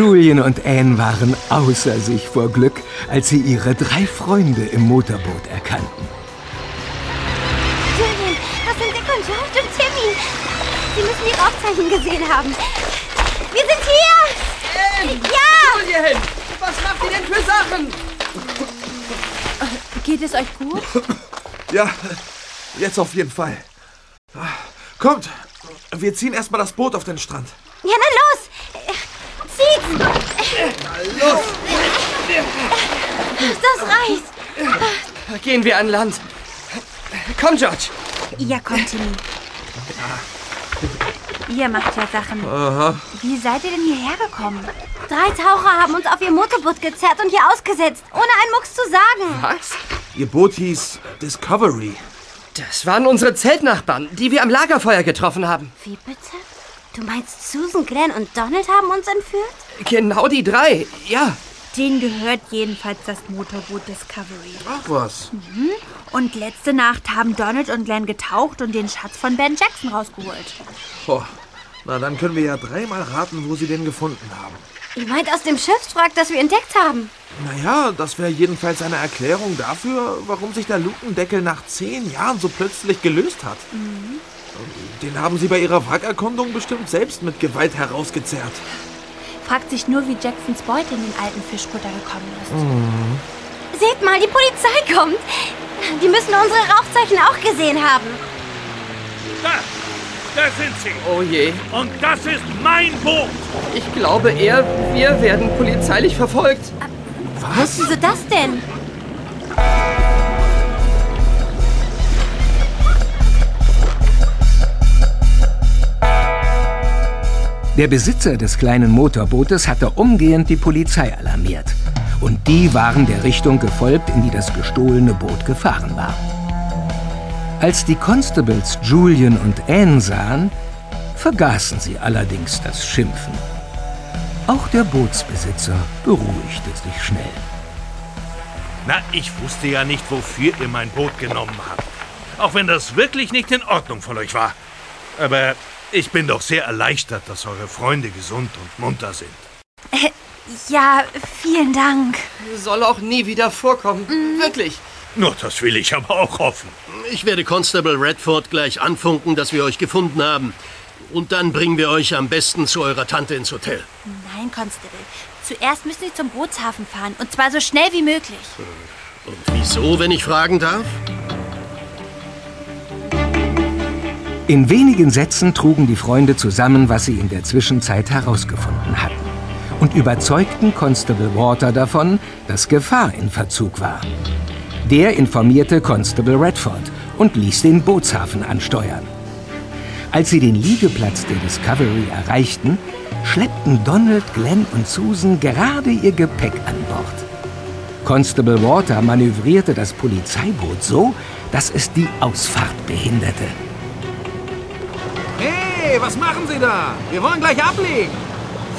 Julian und Anne waren außer sich vor Glück, als sie ihre drei Freunde im Motorboot erkannten. Julian, das sind Dick und George und Timmy. Sie müssen die Rauchzeichen gesehen haben. Wir sind hier! Anne! Ja! Julian! Was macht ihr denn für Sachen? Geht es euch gut? Ja, jetzt auf jeden Fall. Kommt, wir ziehen erstmal das Boot auf den Strand. Ja, na los! Zieht's! Na los! Das reicht! Gehen wir an Land. Komm, George. Ja, komm, Timmy. Ihr macht ja Sachen. Aha. Wie seid ihr denn hierher gekommen? Drei Taucher haben uns auf ihr Motorboot gezerrt und hier ausgesetzt, ohne einen Mucks zu sagen. Was? Ihr Boot hieß Discovery. Das waren unsere Zeltnachbarn, die wir am Lagerfeuer getroffen haben. Wie bitte? Du meinst, Susan, Glenn und Donald haben uns entführt? Genau die drei, ja. Denen gehört jedenfalls das Motorboot Discovery. Ach was. Mhm. Und letzte Nacht haben Donald und Glenn getaucht und den Schatz von Ben Jackson rausgeholt. Oh, na, dann können wir ja dreimal raten, wo sie den gefunden haben. Ihr meint aus dem Schiffswrack, das wir entdeckt haben? Naja, das wäre jedenfalls eine Erklärung dafür, warum sich der Lukendeckel nach zehn Jahren so plötzlich gelöst hat. Mhm. Den haben sie bei ihrer Wrackerkundung bestimmt selbst mit Gewalt herausgezerrt. Fragt sich nur, wie Jacksons Beute in den alten Fischkutter gekommen ist. Mhm. Seht mal, die Polizei kommt. Die müssen unsere Rauchzeichen auch gesehen haben. Da, da sind sie. Oh je. Und das ist mein Boot. Ich glaube eher, wir werden polizeilich verfolgt. Was? Wieso das denn? Der Besitzer des kleinen Motorbootes hatte umgehend die Polizei alarmiert. Und die waren der Richtung gefolgt, in die das gestohlene Boot gefahren war. Als die Constables Julian und Anne sahen, vergaßen sie allerdings das Schimpfen. Auch der Bootsbesitzer beruhigte sich schnell. Na, ich wusste ja nicht, wofür ihr mein Boot genommen habt. Auch wenn das wirklich nicht in Ordnung von euch war. Aber ich bin doch sehr erleichtert, dass eure Freunde gesund und munter sind. Äh, ja, vielen Dank. Soll auch nie wieder vorkommen. Wirklich. Nur das will ich aber auch hoffen. Ich werde Constable Redford gleich anfunken, dass wir euch gefunden haben. Und dann bringen wir euch am besten zu eurer Tante ins Hotel. Nein, Constable. Zuerst müssen Sie zum Bootshafen fahren. Und zwar so schnell wie möglich. Und wieso, wenn ich fragen darf? In wenigen Sätzen trugen die Freunde zusammen, was sie in der Zwischenzeit herausgefunden hatten und überzeugten Constable Walter davon, dass Gefahr in Verzug war. Der informierte Constable Redford und ließ den Bootshafen ansteuern. Als sie den Liegeplatz der Discovery erreichten, schleppten Donald, Glenn und Susan gerade ihr Gepäck an Bord. Constable Walter manövrierte das Polizeiboot so, dass es die Ausfahrt behinderte. Hey, was machen Sie da? Wir wollen gleich ablegen.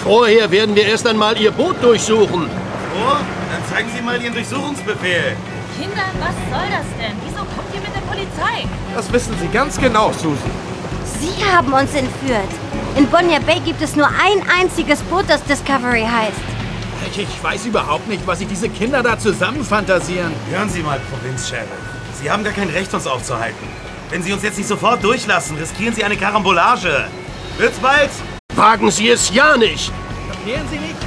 Vorher werden wir erst einmal Ihr Boot durchsuchen. Oh, dann zeigen Sie mal Ihren Durchsuchungsbefehl. Kinder, was soll das denn? Wieso kommt ihr mit der Polizei? Das wissen Sie ganz genau, Susan. Sie haben uns entführt. In Bonnier Bay gibt es nur ein einziges Boot, das Discovery heißt. Ich, ich weiß überhaupt nicht, was sich diese Kinder da zusammenfantasieren. Hören Sie mal, Provinzsheriff. Sie haben gar kein Recht, uns aufzuhalten. Wenn Sie uns jetzt nicht sofort durchlassen, riskieren Sie eine Karambolage. Wird's bald? Wagen Sie es ja nicht. Kapieren Sie nicht?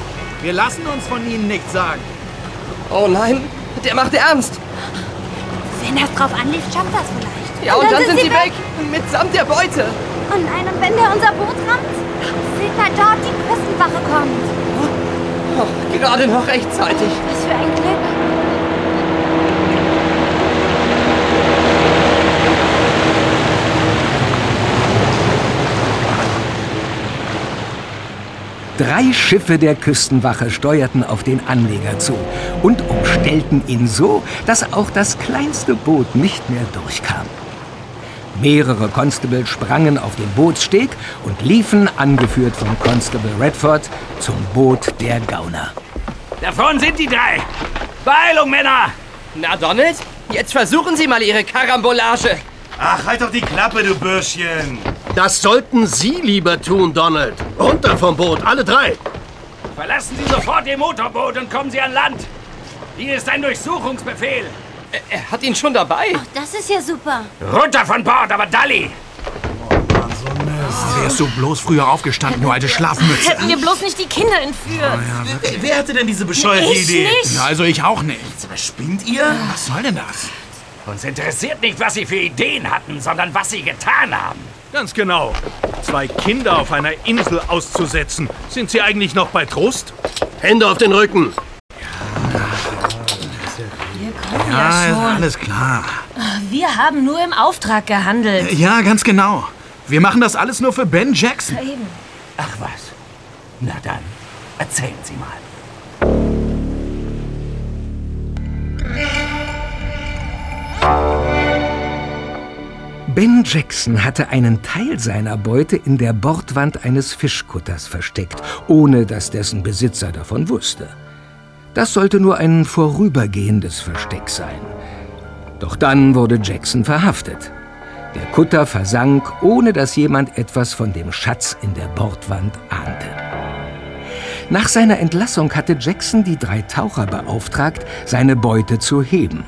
Wir lassen uns von Ihnen nichts sagen. Oh nein, der macht ernst. Wenn das drauf anliegt, schafft das vielleicht. Ja, und, dann, sind sie weg. Mitsamt der Beute. Oh nein, und wenn der unser Boot rammt? Seht mal dort, die Küstenwache kommt. Oh, gerade noch rechtzeitig. Was für ein Glück. Drei Schiffe der Küstenwache steuerten auf den Anleger zu und umstellten ihn so, dass auch das kleinste Boot nicht mehr durchkam. Mehrere Constables sprangen auf den Bootssteg und liefen, angeführt von Constable Redford, zum Boot der Gauner. Davon sind die drei. Beeilung, Männer! Na, Donald, jetzt versuchen Sie mal Ihre Karambolage. Ach, halt doch die Klappe, du Bürschchen. Das sollten Sie lieber tun, Donald. Runter vom Boot, alle drei. Verlassen Sie sofort Ihr Motorboot und kommen Sie an Land. Hier ist ein Durchsuchungsbefehl. Er, hat ihn schon dabei. Ach, das ist ja super. Runter von Bord, aber Dalli! Wärst du bloß früher aufgestanden, du alte Schlafmütze. Hätten wir bloß nicht die Kinder entführt. Wer- Wer hatte denn diese bescheuerte Ich Idee? nicht. Ja, also ich auch nicht. Spinnt ihr? Was soll denn das? Uns interessiert nicht, was Sie für Ideen hatten, sondern was Sie getan haben. Ganz genau. Zwei Kinder auf einer Insel auszusetzen. Sind Sie eigentlich noch bei Trost? Hände auf den Rücken. Ja, Ja, alles klar. Wir haben nur im Auftrag gehandelt. Ja, ganz genau. Wir machen das alles nur für Ben Jackson. Eben. Ach was. Na dann, erzählen Sie mal. Ben Jackson hatte einen Teil seiner Beute in der Bordwand eines Fischkutters versteckt, ohne dass dessen Besitzer davon wusste. Das sollte nur ein vorübergehendes Versteck sein. Doch dann wurde Jackson verhaftet. Der Kutter versank, ohne dass jemand etwas von dem Schatz in der Bordwand ahnte. Nach seiner Entlassung hatte Jackson die drei Taucher beauftragt, seine Beute zu heben.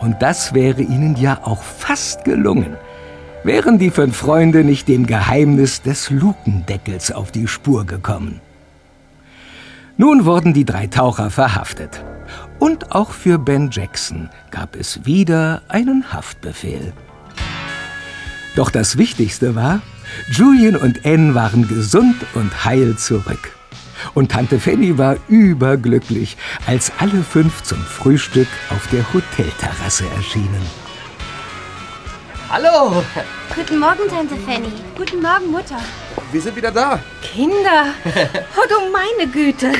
Und das wäre ihnen ja auch fast gelungen, wären die fünf Freunde nicht dem Geheimnis des Lukendeckels auf die Spur gekommen. Nun wurden die drei Taucher verhaftet. Und auch für Ben Jackson gab es wieder einen Haftbefehl. Doch das Wichtigste war, Julian und Anne waren gesund und heil zurück. Und Tante Fanny war überglücklich, als alle fünf zum Frühstück auf der Hotelterrasse erschienen. Hallo. Guten Morgen, Tante Fanny. Guten Morgen, Mutter. Wir sind wieder da. Kinder, oh du meine Güte,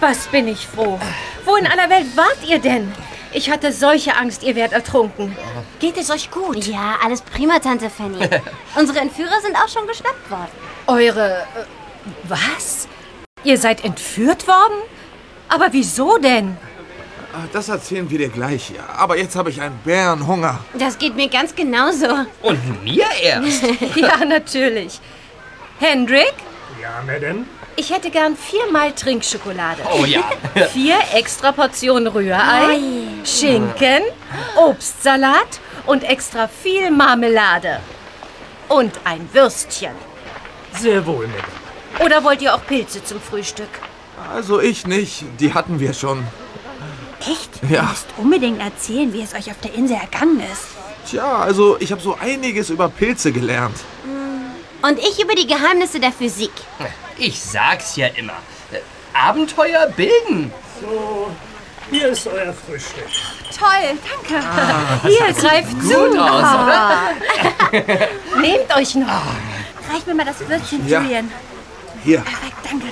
was bin ich froh. Wo in aller Welt wart ihr denn? Ich hatte solche Angst, ihr wärt ertrunken. Geht es euch gut? Ja, alles prima, Tante Fanny. Unsere Entführer sind auch schon geschnappt worden. Eure... Äh, was? Ihr seid entführt worden? Aber wieso denn? Ah, Das erzählen wir dir gleich. Ja, Aber jetzt habe ich einen Bärenhunger. Das geht mir ganz genauso. Und mir erst? ja, natürlich. Hendrik, Ja, Madame? ich hätte gern viermal Trinkschokolade. Oh ja. Vier extra Portionen Rührei, Schinken, Obstsalat und extra viel Marmelade. Und ein Würstchen. Sehr wohl, Madame. Oder wollt ihr auch Pilze zum Frühstück? Also ich nicht. Die hatten wir schon. Echt? Ja. Ihr müsst unbedingt erzählen, wie es euch auf der Insel ergangen ist. Tja, also ich habe so einiges über Pilze gelernt. Und ich über die Geheimnisse der Physik. Ich sag's ja immer. Abenteuer bilden. So, hier ist euer Frühstück. Toll, danke. Hier, greift zu. Gut aus, oder? Nehmt euch noch. Reich mir mal das Würstchen, Ja. Julian. Hier. Perfekt, danke.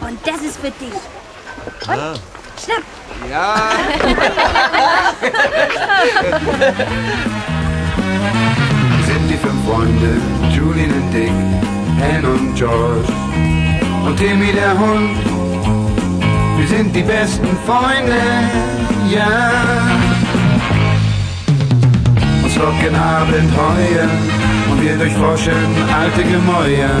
Und das ist für dich. Und Ah. schnapp. Ja. Wir sind die fünf Freunde, Julian und Dick, Anne und George und Timmy der Hund. Wir sind die besten Freunde, ja. Uns locken Abenteuer und wir durchforschen alte Gemäuer.